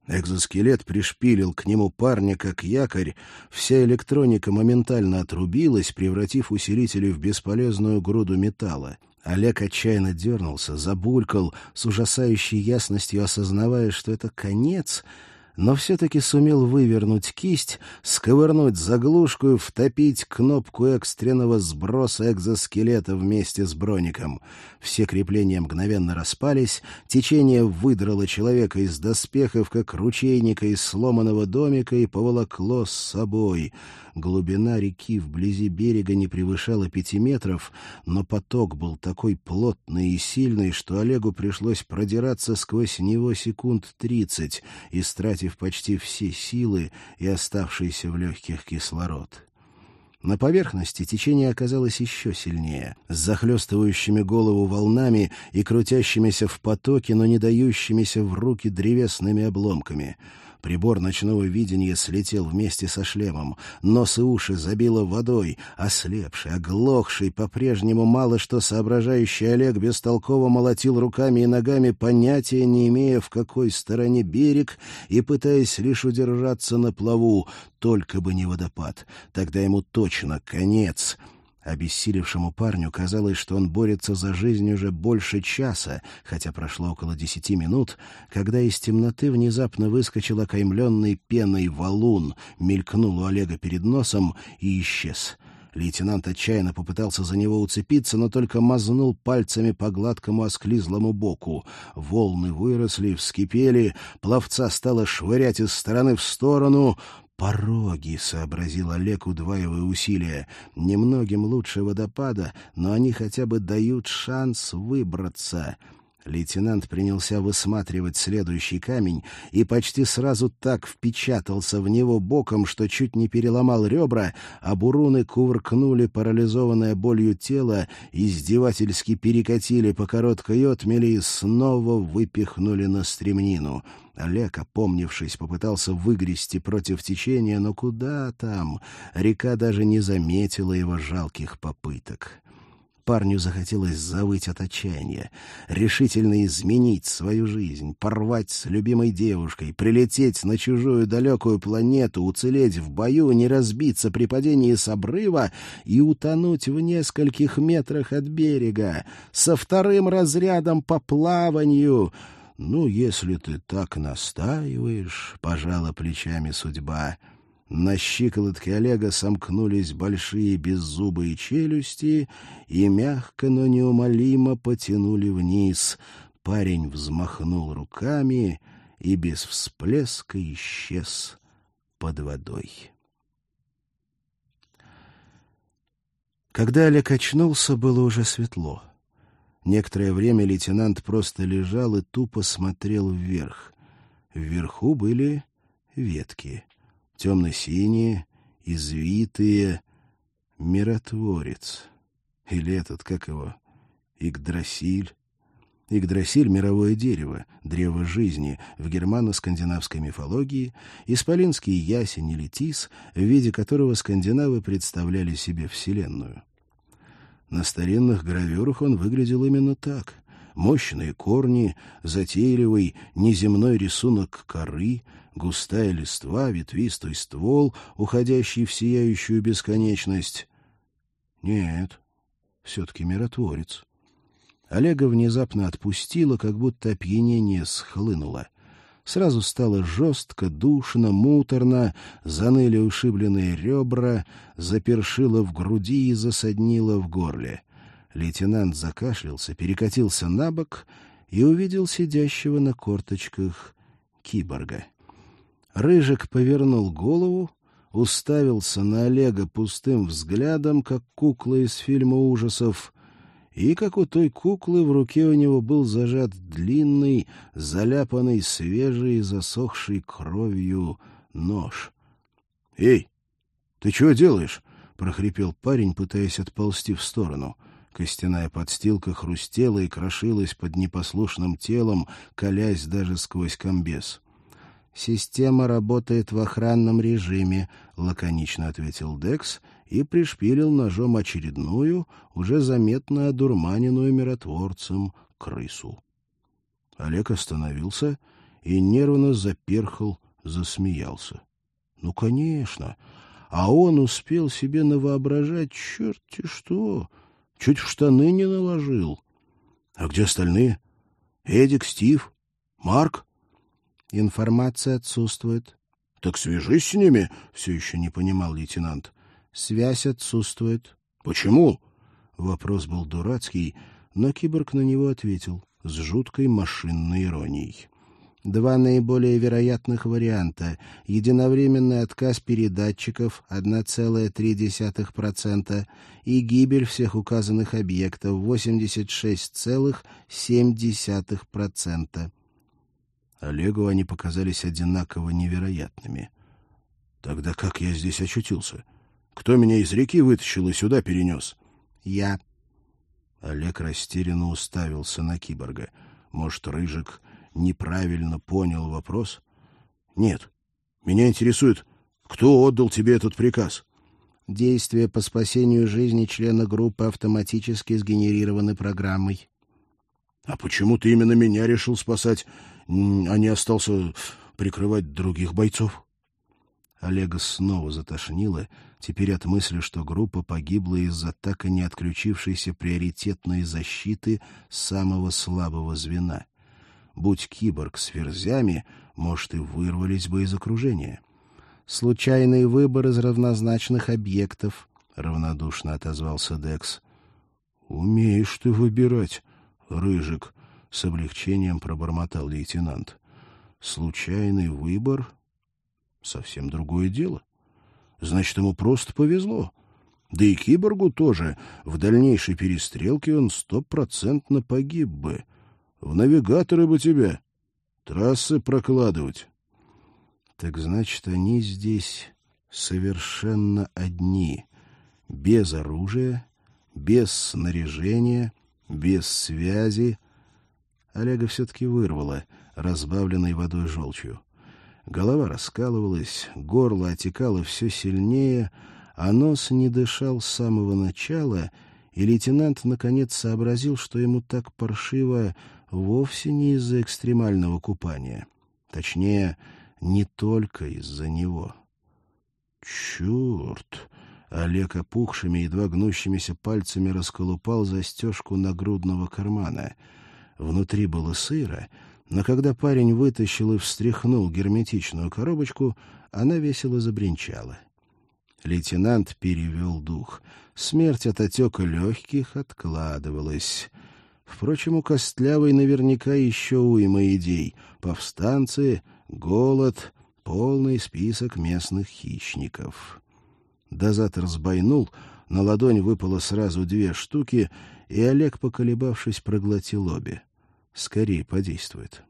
Экзоскелет пришпилил к нему парня как якорь, вся электроника моментально отрубилась, превратив усилители в бесполезную груду металла. Олег отчаянно дернулся, забулькал, с ужасающей ясностью осознавая, что это конец — но все-таки сумел вывернуть кисть, сковырнуть заглушку и втопить кнопку экстренного сброса экзоскелета вместе с броником. Все крепления мгновенно распались, течение выдрало человека из доспехов, как ручейника из сломанного домика, и поволокло с собой — Глубина реки вблизи берега не превышала пяти метров, но поток был такой плотный и сильный, что Олегу пришлось продираться сквозь него секунд тридцать, истратив почти все силы и оставшийся в легких кислород. На поверхности течение оказалось еще сильнее, с захлестывающими голову волнами и крутящимися в потоке, но не дающимися в руки древесными обломками — Прибор ночного видения слетел вместе со шлемом. Нос и уши забило водой. Ослепший, оглохший, по-прежнему мало что соображающий Олег бестолково молотил руками и ногами, понятия не имея, в какой стороне берег, и пытаясь лишь удержаться на плаву. Только бы не водопад. Тогда ему точно конец. Обессилевшему парню казалось, что он борется за жизнь уже больше часа, хотя прошло около десяти минут, когда из темноты внезапно выскочил окаймленный пеной валун, мелькнул у Олега перед носом и исчез. Лейтенант отчаянно попытался за него уцепиться, но только мазнул пальцами по гладкому осклизлому боку. Волны выросли, вскипели, пловца стало швырять из стороны в сторону. «Пороги», — сообразил Олег, удваивая усилия. «Немногим лучше водопада, но они хотя бы дают шанс выбраться». Лейтенант принялся высматривать следующий камень и почти сразу так впечатался в него боком, что чуть не переломал ребра, а буруны кувыркнули парализованное болью тело, издевательски перекатили по короткой отмели и снова выпихнули на стремнину. Олег, опомнившись, попытался выгрести против течения, но куда там? Река даже не заметила его жалких попыток. Парню захотелось завыть от отчаяния, решительно изменить свою жизнь, порвать с любимой девушкой, прилететь на чужую далекую планету, уцелеть в бою, не разбиться при падении с обрыва и утонуть в нескольких метрах от берега, со вторым разрядом по плаванию. «Ну, если ты так настаиваешь», — пожала плечами судьба, — на щиколотке Олега сомкнулись большие беззубые челюсти и мягко, но неумолимо потянули вниз. Парень взмахнул руками и без всплеска исчез под водой. Когда Олег очнулся, было уже светло. Некоторое время лейтенант просто лежал и тупо смотрел вверх. Вверху были ветки — темно-синие, извитые, миротворец. Или этот, как его, Игдрасиль. Игдрасиль — мировое дерево, древо жизни в германо-скандинавской мифологии, исполинский ясень или тис, в виде которого скандинавы представляли себе Вселенную. На старинных гравюрах он выглядел именно так. Мощные корни, затейливый неземной рисунок коры — густая листва, ветвистый ствол, уходящий в сияющую бесконечность. Нет, все-таки миротворец. Олега внезапно отпустило, как будто опьянение схлынуло. Сразу стало жестко, душно, муторно, заныли ушибленные ребра, запершило в груди и засаднило в горле. Лейтенант закашлялся, перекатился на бок и увидел сидящего на корточках киборга. Рыжик повернул голову, уставился на Олега пустым взглядом, как кукла из фильма ужасов, и, как у той куклы, в руке у него был зажат длинный, заляпанный свежей, засохшей кровью нож. — Эй, ты чего делаешь? — прохрипел парень, пытаясь отползти в сторону. Костяная подстилка хрустела и крошилась под непослушным телом, колясь даже сквозь комбез. «Система работает в охранном режиме», — лаконично ответил Декс и пришпилил ножом очередную, уже заметно одурманенную миротворцем, крысу. Олег остановился и нервно заперхал, засмеялся. «Ну, конечно!» А он успел себе навоображать черти что, чуть в штаны не наложил. А где остальные? Эдик, Стив, Марк? Информация отсутствует. — Так свяжись с ними, — все еще не понимал лейтенант. — Связь отсутствует. — Почему? Вопрос был дурацкий, но киборг на него ответил с жуткой машинной иронией. Два наиболее вероятных варианта. Единовременный отказ передатчиков 1,3% и гибель всех указанных объектов 86,7%. Олегу они показались одинаково невероятными. Тогда как я здесь очутился? Кто меня из реки вытащил и сюда перенес? Я. Олег растерянно уставился на киборга. Может, Рыжик неправильно понял вопрос? Нет. Меня интересует, кто отдал тебе этот приказ? Действия по спасению жизни члена группы автоматически сгенерированы программой. А почему ты именно меня решил спасать, а не остался прикрывать других бойцов? Олега снова затошнило, теперь от мысли, что группа погибла из-за так и не отключившейся приоритетной защиты самого слабого звена. Будь киборг с ферзями, может, и вырвались бы из окружения. «Случайный выбор из равнозначных объектов», — равнодушно отозвался Декс. «Умеешь ты выбирать», Рыжик, — с облегчением пробормотал лейтенант. Случайный выбор — совсем другое дело. Значит, ему просто повезло. Да и киборгу тоже. В дальнейшей перестрелке он стопроцентно погиб бы. В навигаторы бы тебя. Трассы прокладывать. Так значит, они здесь совершенно одни, без оружия, без снаряжения, без связи. Олега все-таки вырвало, разбавленной водой желчью. Голова раскалывалась, горло отекало все сильнее, а нос не дышал с самого начала, и лейтенант наконец сообразил, что ему так паршиво вовсе не из-за экстремального купания. Точнее, не только из-за него. «Черт!» Олег опухшими, едва гнущимися пальцами расколупал застежку нагрудного кармана. Внутри было сыро, но когда парень вытащил и встряхнул герметичную коробочку, она весело забринчала. Лейтенант перевел дух. Смерть от отека легких откладывалась. Впрочем, у Костлявой наверняка еще уйма идей. Повстанцы, голод, полный список местных хищников. Дозатор сбойнул, на ладонь выпало сразу две штуки, и Олег, поколебавшись, проглотил обе. Скорее подействует.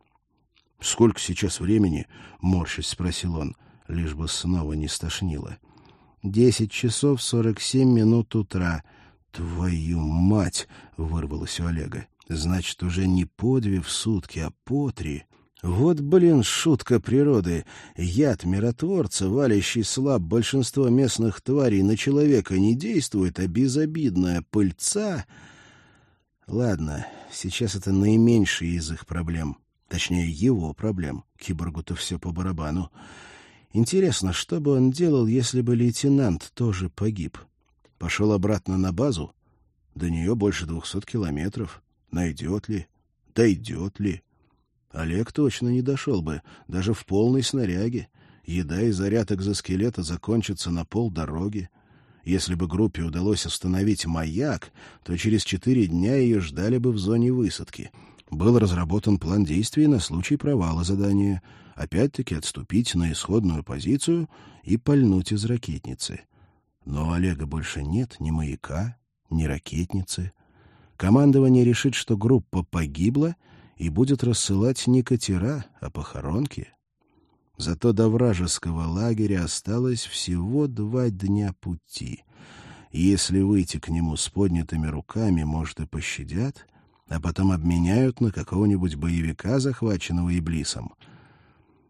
— Сколько сейчас времени? — морщись спросил он, лишь бы снова не стошнило. — Десять часов сорок семь минут утра. — Твою мать! — вырвалось у Олега. — Значит, уже не по две в сутки, а по три. Вот, блин, шутка природы. Яд миротворца, валящий слаб большинство местных тварей, на человека не действует, а безобидная пыльца... Ладно, сейчас это наименьшие из их проблем. Точнее, его проблем. Киборгу-то все по барабану. Интересно, что бы он делал, если бы лейтенант тоже погиб? Пошел обратно на базу? До нее больше двухсот километров. Найдет ли? Дойдет ли? Олег точно не дошел бы, даже в полной снаряге. Еда и заряд экзоскелета закончатся на полдороги. Если бы группе удалось остановить маяк, то через четыре дня ее ждали бы в зоне высадки. Был разработан план действий на случай провала задания. Опять-таки отступить на исходную позицию и пальнуть из ракетницы. Но у Олега больше нет ни маяка, ни ракетницы. Командование решит, что группа погибла — и будет рассылать не катера, а похоронки. Зато до вражеского лагеря осталось всего два дня пути. Если выйти к нему с поднятыми руками, может, и пощадят, а потом обменяют на какого-нибудь боевика, захваченного Иблисом.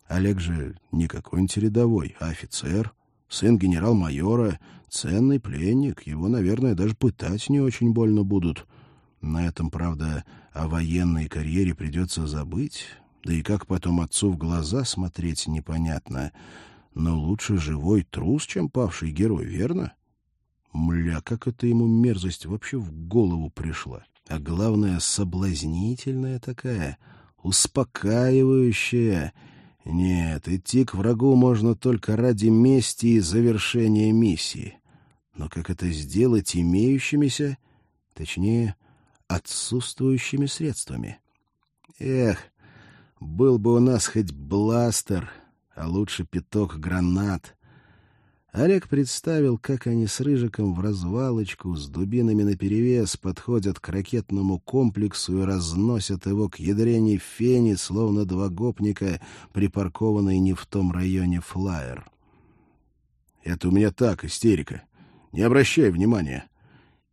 Олег же не какой-нибудь рядовой, а офицер, сын генерал-майора, ценный пленник, его, наверное, даже пытать не очень больно будут. На этом, правда, о военной карьере придется забыть, да и как потом отцу в глаза смотреть непонятно. Но лучше живой трус, чем павший герой, верно? Мля, как это ему мерзость вообще в голову пришла. А главное, соблазнительная такая, успокаивающая. Нет, идти к врагу можно только ради мести и завершения миссии. Но как это сделать имеющимися, точнее, отсутствующими средствами. Эх, был бы у нас хоть бластер, а лучше пяток гранат. Олег представил, как они с Рыжиком в развалочку с дубинами наперевес подходят к ракетному комплексу и разносят его к ядрене фени, словно два гопника, припаркованные не в том районе флайер. «Это у меня так, истерика. Не обращай внимания».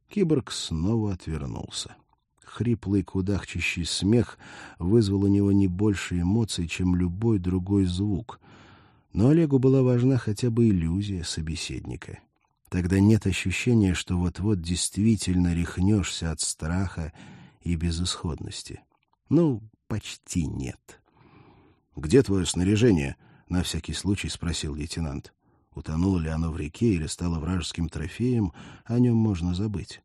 Киборг снова отвернулся хриплый кудахчащий смех вызвал у него не больше эмоций, чем любой другой звук. Но Олегу была важна хотя бы иллюзия собеседника. Тогда нет ощущения, что вот-вот действительно рехнешься от страха и безысходности. Ну, почти нет. — Где твое снаряжение? — на всякий случай спросил лейтенант. Утонуло ли оно в реке или стало вражеским трофеем, о нем можно забыть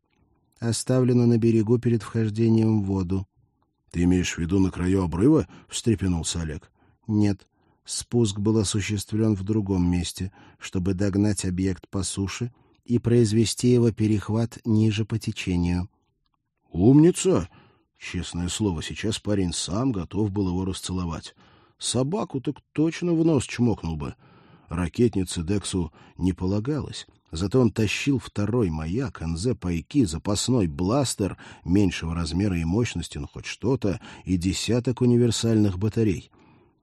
оставлено на берегу перед вхождением в воду. — Ты имеешь в виду на краю обрыва? — встрепенулся Олег. — Нет. Спуск был осуществлен в другом месте, чтобы догнать объект по суше и произвести его перехват ниже по течению. — Умница! Честное слово, сейчас парень сам готов был его расцеловать. Собаку так точно в нос чмокнул бы. Ракетнице Дексу не полагалось, Зато он тащил второй маяк, НЗ-пайки, запасной бластер меньшего размера и мощности, ну хоть что-то, и десяток универсальных батарей.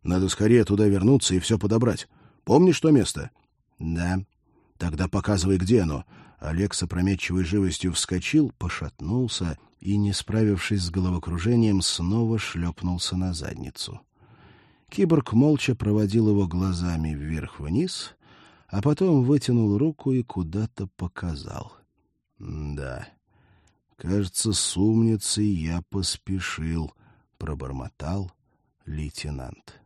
Надо скорее туда вернуться и все подобрать. Помнишь то место? — Да. — Тогда показывай, где оно. Олег с опрометчивой живостью вскочил, пошатнулся и, не справившись с головокружением, снова шлепнулся на задницу. Киборг молча проводил его глазами вверх-вниз, а потом вытянул руку и куда-то показал. «Да, кажется, с умницей я поспешил», — пробормотал лейтенант.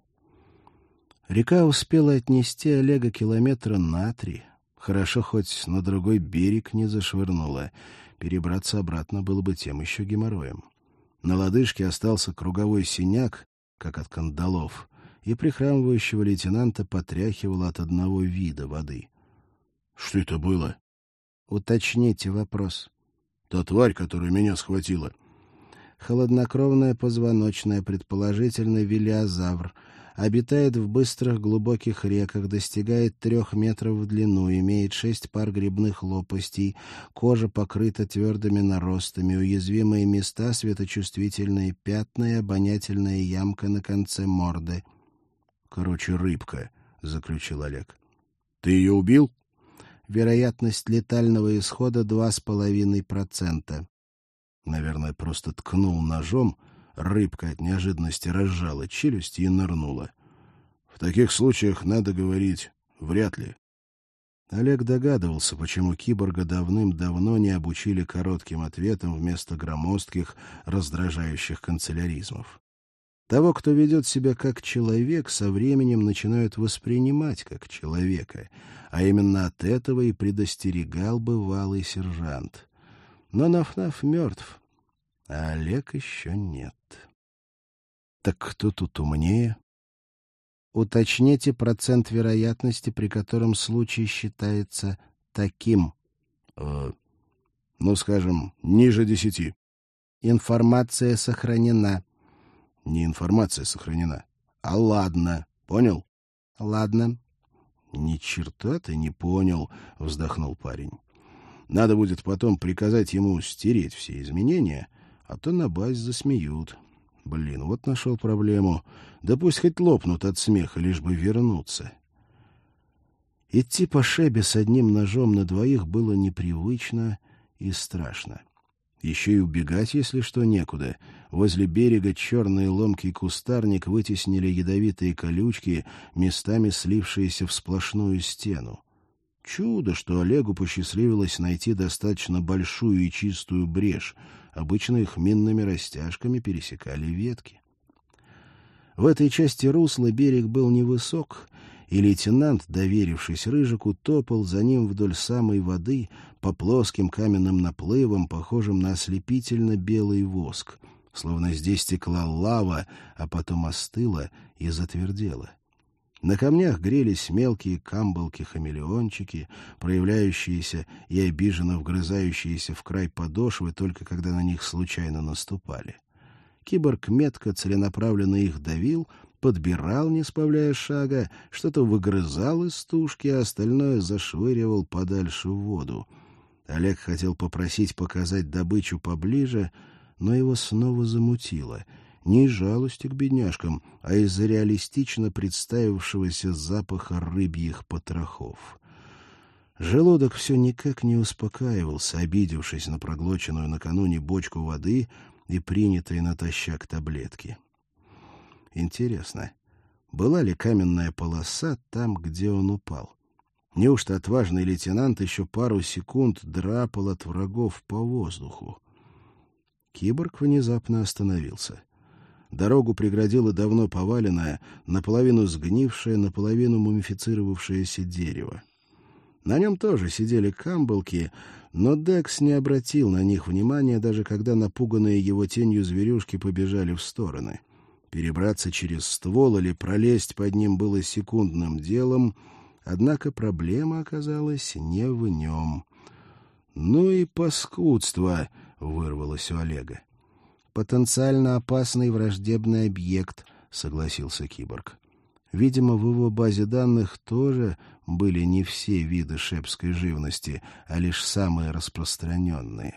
Река успела отнести Олега километра на три. Хорошо, хоть на другой берег не зашвырнула. Перебраться обратно было бы тем еще геморроем. На лодыжке остался круговой синяк, как от кандалов, и прихрамывающего лейтенанта потряхивало от одного вида воды. — Что это было? — Уточните вопрос. — Та тварь, которая меня схватила. — Холоднокровная позвоночная, предположительно, велиозавр — обитает в быстрых глубоких реках, достигает трех метров в длину, имеет шесть пар грибных лопастей, кожа покрыта твердыми наростами, уязвимые места, светочувствительные пятна и обонятельная ямка на конце морды. — Короче, рыбка, — заключил Олег. — Ты ее убил? — Вероятность летального исхода два с половиной процента. Наверное, просто ткнул ножом — Рыбка от неожиданности разжала челюсти и нырнула. В таких случаях надо говорить «вряд ли». Олег догадывался, почему киборга давным-давно не обучили коротким ответам вместо громоздких, раздражающих канцеляризмов. Того, кто ведет себя как человек, со временем начинают воспринимать как человека, а именно от этого и предостерегал бывалый сержант. Но Наф-Наф мертв, а Олег еще нет. Так кто тут умнее? Уточните процент вероятности, при котором случай считается таким. Э, ну, скажем, ниже десяти. Информация сохранена. Не информация сохранена, а ладно. Понял? Ладно. Ни черта ты не понял, вздохнул парень. Надо будет потом приказать ему стереть все изменения — а то на базе засмеют. Блин, вот нашел проблему. Да пусть хоть лопнут от смеха, лишь бы вернуться. Идти по шебе с одним ножом на двоих было непривычно и страшно. Еще и убегать, если что, некуда. Возле берега черный ломкий кустарник вытеснили ядовитые колючки, местами слившиеся в сплошную стену. Чудо, что Олегу посчастливилось найти достаточно большую и чистую брешь — Обычно их минными растяжками пересекали ветки. В этой части русла берег был невысок, и лейтенант, доверившись Рыжику, топал за ним вдоль самой воды по плоским каменным наплывам, похожим на ослепительно белый воск, словно здесь текла лава, а потом остыла и затвердела. На камнях грелись мелкие камбалки-хамелеончики, проявляющиеся и обиженно вгрызающиеся в край подошвы, только когда на них случайно наступали. Киборг метко целенаправленно их давил, подбирал, не справляя шага, что-то выгрызал из тушки, а остальное зашвыривал подальше в воду. Олег хотел попросить показать добычу поближе, но его снова замутило — не из жалости к бедняжкам, а из-за реалистично представившегося запаха рыбьих потрохов. Желудок все никак не успокаивался, обидевшись на проглоченную накануне бочку воды и принятые натощак таблетки. Интересно, была ли каменная полоса там, где он упал? Неужто отважный лейтенант еще пару секунд драпал от врагов по воздуху? Киборг внезапно остановился. Дорогу преградило давно поваленное, наполовину сгнившее, наполовину мумифицировавшееся дерево. На нем тоже сидели камбалки, но Декс не обратил на них внимания, даже когда напуганные его тенью зверюшки побежали в стороны. Перебраться через ствол или пролезть под ним было секундным делом, однако проблема оказалась не в нем. «Ну и паскудство!» — вырвалось у Олега потенциально опасный враждебный объект, — согласился киборг. Видимо, в его базе данных тоже были не все виды шепской живности, а лишь самые распространенные.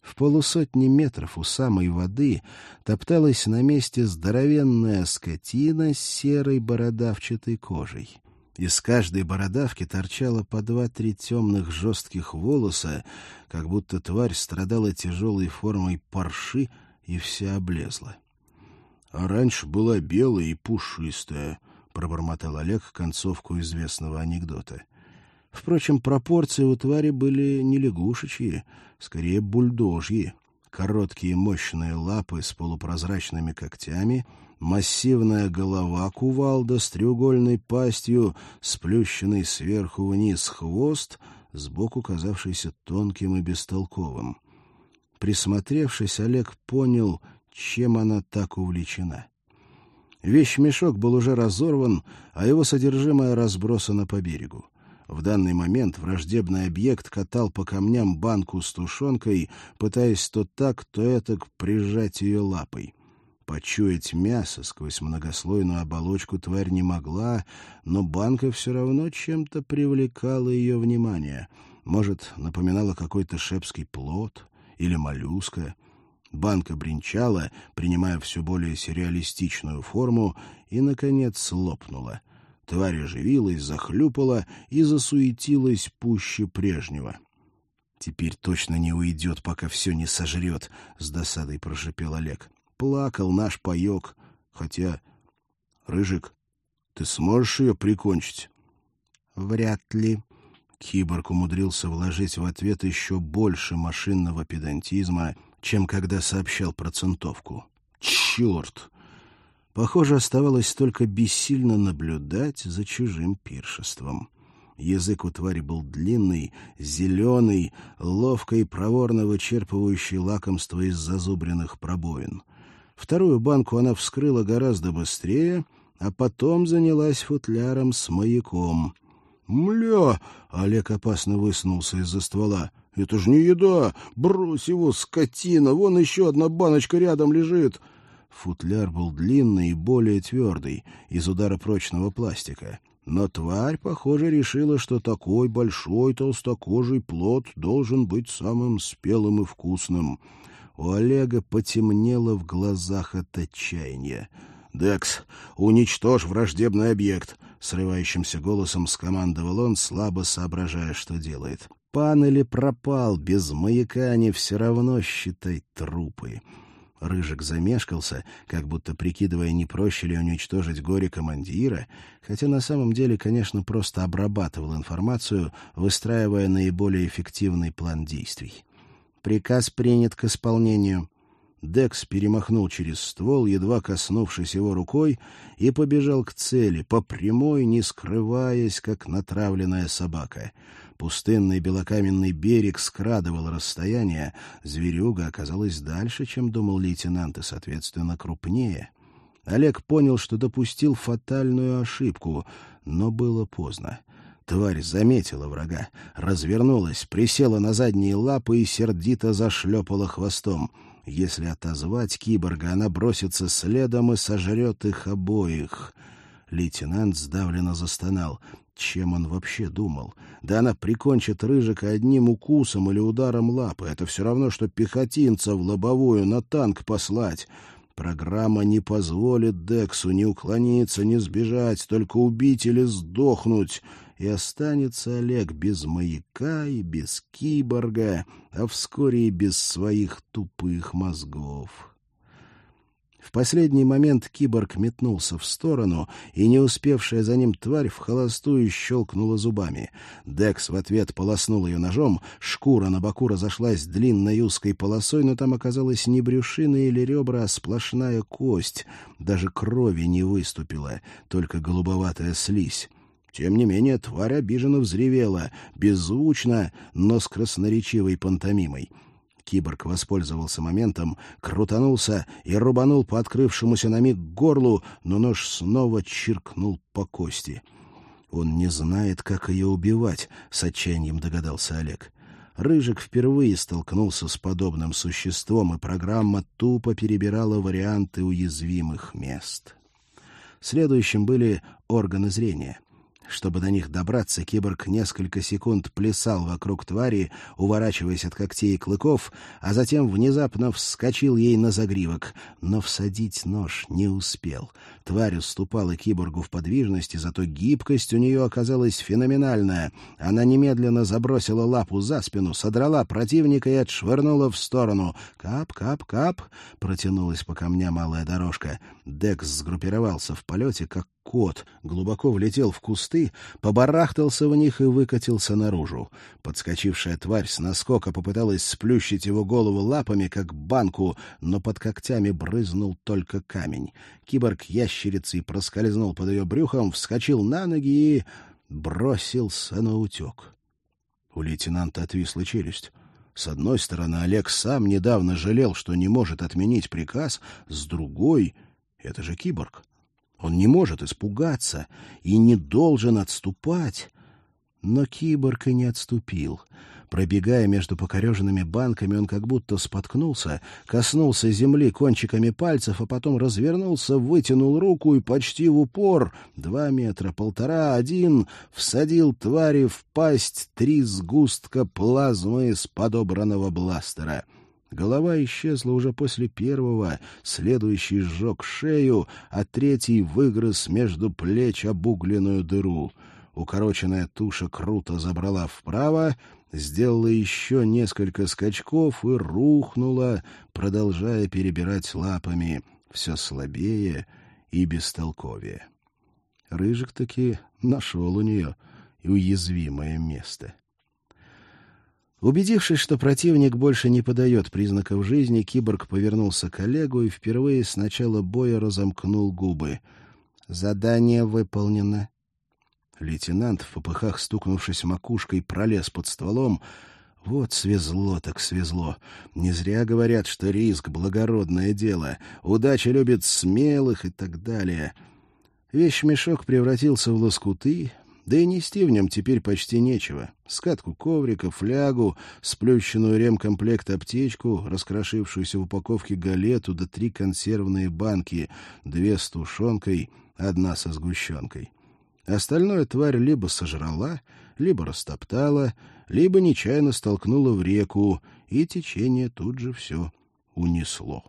В полусотни метров у самой воды топталась на месте здоровенная скотина с серой бородавчатой кожей. Из каждой бородавки торчало по два-три темных жестких волоса, как будто тварь страдала тяжелой формой парши и вся облезла. — А раньше была белая и пушистая, — пробормотал Олег концовку известного анекдота. Впрочем, пропорции у твари были не лягушечьи, скорее бульдожьи. Короткие мощные лапы с полупрозрачными когтями, массивная голова кувалда с треугольной пастью, сплющенный сверху вниз хвост, сбоку казавшийся тонким и бестолковым. Присмотревшись, Олег понял, чем она так увлечена. Вещмешок был уже разорван, а его содержимое разбросано по берегу. В данный момент враждебный объект катал по камням банку с тушенкой, пытаясь то так, то этак прижать ее лапой. Почуять мясо сквозь многослойную оболочку тварь не могла, но банка все равно чем-то привлекала ее внимание. Может, напоминала какой-то шепский плод или моллюска. Банка бренчала, принимая все более сюрреалистичную форму, и, наконец, лопнула — Тварь оживилась, захлюпала и засуетилась пуще прежнего. «Теперь точно не уйдет, пока все не сожрет», — с досадой прошепел Олег. «Плакал наш паек. Хотя... Рыжик, ты сможешь ее прикончить?» «Вряд ли». Киборг умудрился вложить в ответ еще больше машинного педантизма, чем когда сообщал процентовку. «Черт! Похоже, оставалось только бессильно наблюдать за чужим пиршеством. Язык у твари был длинный, зеленый, ловко и проворно вычерпывающий лакомство из зазубренных пробоин. Вторую банку она вскрыла гораздо быстрее, а потом занялась футляром с маяком. «Мля!» — Олег опасно высунулся из-за ствола. «Это ж не еда! Брось его, скотина! Вон еще одна баночка рядом лежит!» Футляр был длинный и более твердый, из удара прочного пластика. Но тварь, похоже, решила, что такой большой толстокожий плод должен быть самым спелым и вкусным. У Олега потемнело в глазах от отчаяния. «Декс, уничтожь враждебный объект!» — срывающимся голосом скомандовал он, слабо соображая, что делает. «Пан или пропал, без маяка они все равно, считай, трупы». Рыжик замешкался, как будто прикидывая, не проще ли уничтожить горе командира, хотя на самом деле, конечно, просто обрабатывал информацию, выстраивая наиболее эффективный план действий. Приказ принят к исполнению. Декс перемахнул через ствол, едва коснувшись его рукой, и побежал к цели, по прямой, не скрываясь, как натравленная собака — Пустынный белокаменный берег скрадывал расстояние, зверюга оказалась дальше, чем думал лейтенант, и, соответственно, крупнее. Олег понял, что допустил фатальную ошибку, но было поздно. Тварь заметила врага, развернулась, присела на задние лапы и сердито зашлепала хвостом. Если отозвать киборга, она бросится следом и сожрет их обоих. Лейтенант сдавленно застонал. Чем он вообще думал? Да она прикончит Рыжика одним укусом или ударом лапы. Это все равно, что пехотинца в лобовую на танк послать. Программа не позволит Дексу ни уклониться, ни сбежать, только убить или сдохнуть. И останется Олег без маяка и без киборга, а вскоре и без своих тупых мозгов. В последний момент киборг метнулся в сторону, и не успевшая за ним тварь в холостую щелкнула зубами. Декс в ответ полоснул ее ножом, шкура на боку разошлась длинной узкой полосой, но там оказалась не брюшина или ребра, а сплошная кость. Даже крови не выступила, только голубоватая слизь. Тем не менее, тварь обиженно взревела, беззвучно, но с красноречивой пантомимой. Киборг воспользовался моментом, крутанулся и рубанул по открывшемуся на миг горлу, но нож снова чиркнул по кости. «Он не знает, как ее убивать», — с отчаянием догадался Олег. Рыжик впервые столкнулся с подобным существом, и программа тупо перебирала варианты уязвимых мест. Следующим были органы зрения — чтобы на них добраться, киборг несколько секунд плясал вокруг твари, уворачиваясь от когтей и клыков, а затем внезапно вскочил ей на загривок. Но всадить нож не успел. Тварь уступала киборгу в подвижности, зато гибкость у нее оказалась феноменальная. Она немедленно забросила лапу за спину, содрала противника и отшвырнула в сторону. «Кап, кап, кап!» — протянулась по камням малая дорожка. Декс сгруппировался в полете, как кот, глубоко влетел в кусты, побарахтался в них и выкатился наружу. Подскочившая тварь с наскока попыталась сплющить его голову лапами, как банку, но под когтями брызнул только камень. Киборг ящерицей проскользнул под ее брюхом, вскочил на ноги и бросился на утек. У лейтенанта отвисла челюсть. С одной стороны, Олег сам недавно жалел, что не может отменить приказ, с другой — это же киборг. Он не может испугаться и не должен отступать. Но киборг и не отступил. Пробегая между покореженными банками, он как будто споткнулся, коснулся земли кончиками пальцев, а потом развернулся, вытянул руку и почти в упор, два метра, полтора, один, всадил твари в пасть три сгустка плазмы из подобранного бластера — Голова исчезла уже после первого, следующий сжег шею, а третий выгрыз между плеч обугленную дыру. Укороченная туша круто забрала вправо, сделала еще несколько скачков и рухнула, продолжая перебирать лапами, все слабее и бестолковее. Рыжик таки нашел у нее уязвимое место. Убедившись, что противник больше не подает признаков жизни, киборг повернулся к Олегу и впервые с начала боя разомкнул губы. «Задание выполнено». Лейтенант, в попыхах стукнувшись макушкой, пролез под стволом. Вот свезло так свезло. Не зря говорят, что риск — благородное дело. Удача любит смелых и так далее. Вещмешок превратился в лоскуты, да и нести в нем теперь почти нечего. Скатку коврика, флягу, сплющенную ремкомплект аптечку, раскрошившуюся в упаковке галету, да три консервные банки, две с тушенкой, одна со сгущенкой. Остальное тварь либо сожрала, либо растоптала, либо нечаянно столкнула в реку, и течение тут же все унесло.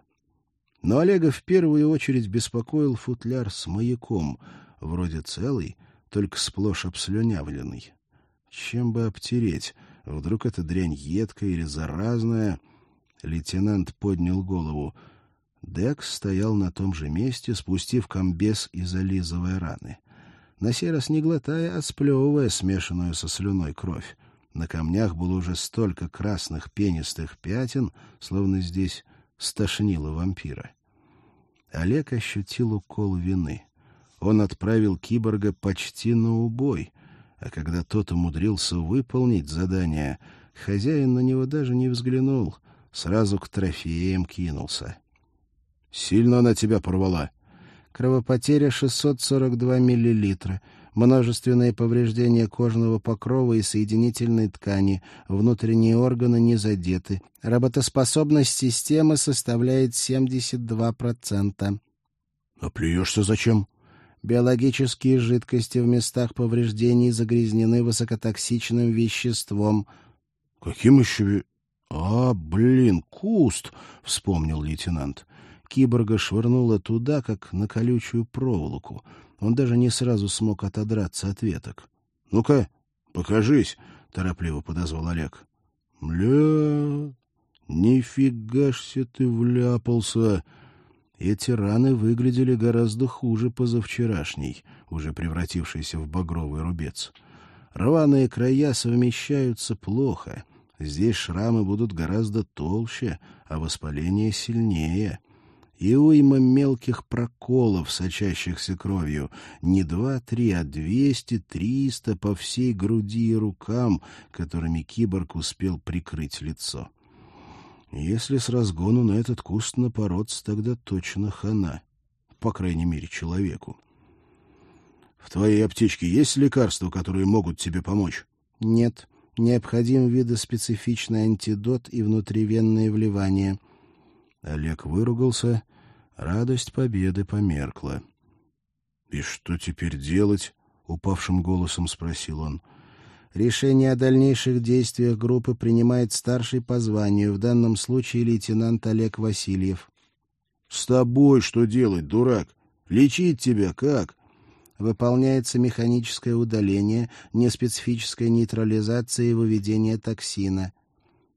Но Олега в первую очередь беспокоил футляр с маяком, вроде целый, только сплошь обслюнявленный. Чем бы обтереть? Вдруг эта дрянь едкая или заразная? Лейтенант поднял голову. Декс стоял на том же месте, спустив комбез и зализывая раны. На сей раз не глотая, а сплевывая смешанную со слюной кровь. На камнях было уже столько красных пенистых пятен, словно здесь стошнило вампира. Олег ощутил укол вины он отправил киборга почти на убой, а когда тот умудрился выполнить задание, хозяин на него даже не взглянул, сразу к трофеям кинулся. — Сильно она тебя порвала? — Кровопотеря 642 миллилитра, множественные повреждения кожного покрова и соединительной ткани, внутренние органы не задеты. Работоспособность системы составляет 72%. — А плюешься зачем? Биологические жидкости в местах повреждений загрязнены высокотоксичным веществом. — Каким еще... — А, блин, куст! — вспомнил лейтенант. Киборга швырнуло туда, как на колючую проволоку. Он даже не сразу смог отодраться от веток. — Ну-ка, покажись! — торопливо подозвал Олег. — Мля... Нифига ж ты вляпался! Эти раны выглядели гораздо хуже позавчерашней, уже превратившейся в багровый рубец. Рваные края совмещаются плохо. Здесь шрамы будут гораздо толще, а воспаление сильнее. И уйма мелких проколов, сочащихся кровью. Не два-три, а двести-триста по всей груди и рукам, которыми киборг успел прикрыть лицо. — если с разгону на этот куст напороться, тогда точно хана. По крайней мере, человеку. В твоей аптечке есть лекарства, которые могут тебе помочь? Нет. Необходим видоспецифичный антидот и внутривенные вливания. Олег выругался. Радость победы померкла. «И что теперь делать?» — упавшим голосом спросил он. «Решение о дальнейших действиях группы принимает старший по званию, в данном случае лейтенант Олег Васильев». «С тобой что делать, дурак? Лечить тебя как?» Выполняется механическое удаление, неспецифическая нейтрализация и выведение токсина.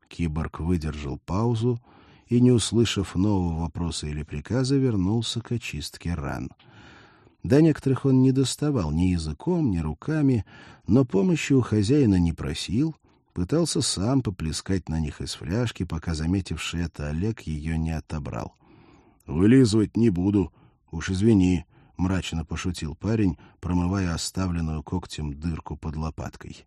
Киборг выдержал паузу и, не услышав нового вопроса или приказа, вернулся к очистке ран. До некоторых он не доставал ни языком, ни руками, но помощи у хозяина не просил, пытался сам поплескать на них из фляжки, пока заметивший это Олег ее не отобрал. — Вылизывать не буду, уж извини, — мрачно пошутил парень, промывая оставленную когтем дырку под лопаткой.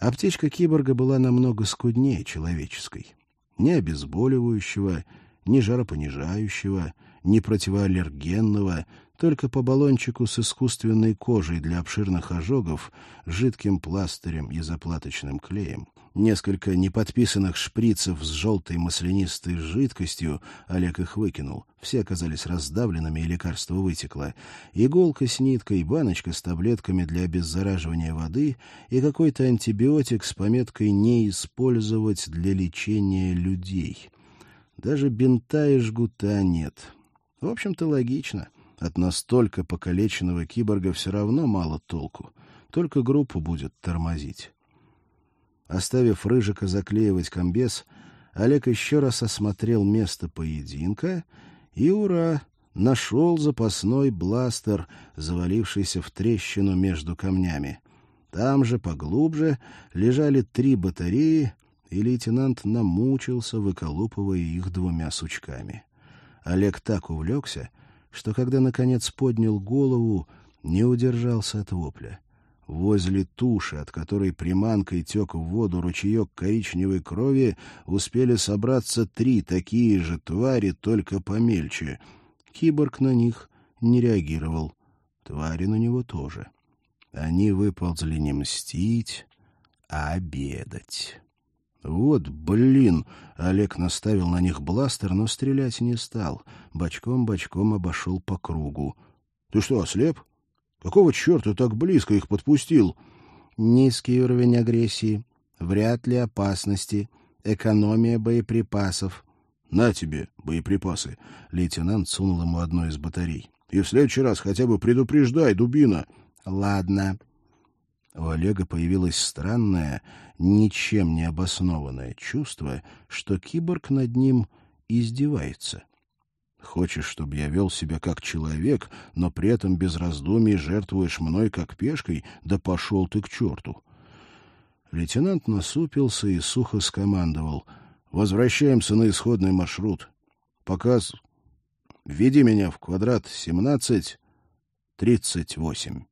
Аптечка киборга была намного скуднее человеческой. Ни обезболивающего, ни жаропонижающего, ни противоаллергенного, только по баллончику с искусственной кожей для обширных ожогов, жидким пластырем и заплаточным клеем. Несколько неподписанных шприцев с желтой маслянистой жидкостью, Олег их выкинул, все оказались раздавленными, и лекарство вытекло. Иголка с ниткой, баночка с таблетками для обеззараживания воды и какой-то антибиотик с пометкой «не использовать для лечения людей». Даже бинта и жгута нет. В общем-то, логично. От настолько покалеченного киборга все равно мало толку. Только группу будет тормозить. Оставив Рыжика заклеивать комбез, Олег еще раз осмотрел место поединка и, ура, нашел запасной бластер, завалившийся в трещину между камнями. Там же, поглубже, лежали три батареи, и лейтенант намучился, выколупывая их двумя сучками. Олег так увлекся, что когда, наконец, поднял голову, не удержался от вопля. Возле туши, от которой приманкой тек в воду ручеек коричневой крови, успели собраться три такие же твари, только помельче. Киборг на них не реагировал. Твари на него тоже. Они выползли не мстить, а обедать. «Вот блин!» — Олег наставил на них бластер, но стрелять не стал. Бочком-бочком обошел по кругу. «Ты что, ослеп? Какого черта так близко их подпустил?» «Низкий уровень агрессии, вряд ли опасности, экономия боеприпасов». «На тебе боеприпасы!» — лейтенант сунул ему одну из батарей. «И в следующий раз хотя бы предупреждай, дубина!» «Ладно». У Олега появилось странное, ничем не обоснованное чувство, что киборг над ним издевается. Хочешь, чтобы я вел себя как человек, но при этом без раздумий жертвуешь мной как пешкой? Да пошел ты к черту!» Лейтенант насупился и сухо скомандовал. «Возвращаемся на исходный маршрут. Показ. Введи меня в квадрат семнадцать тридцать восемь».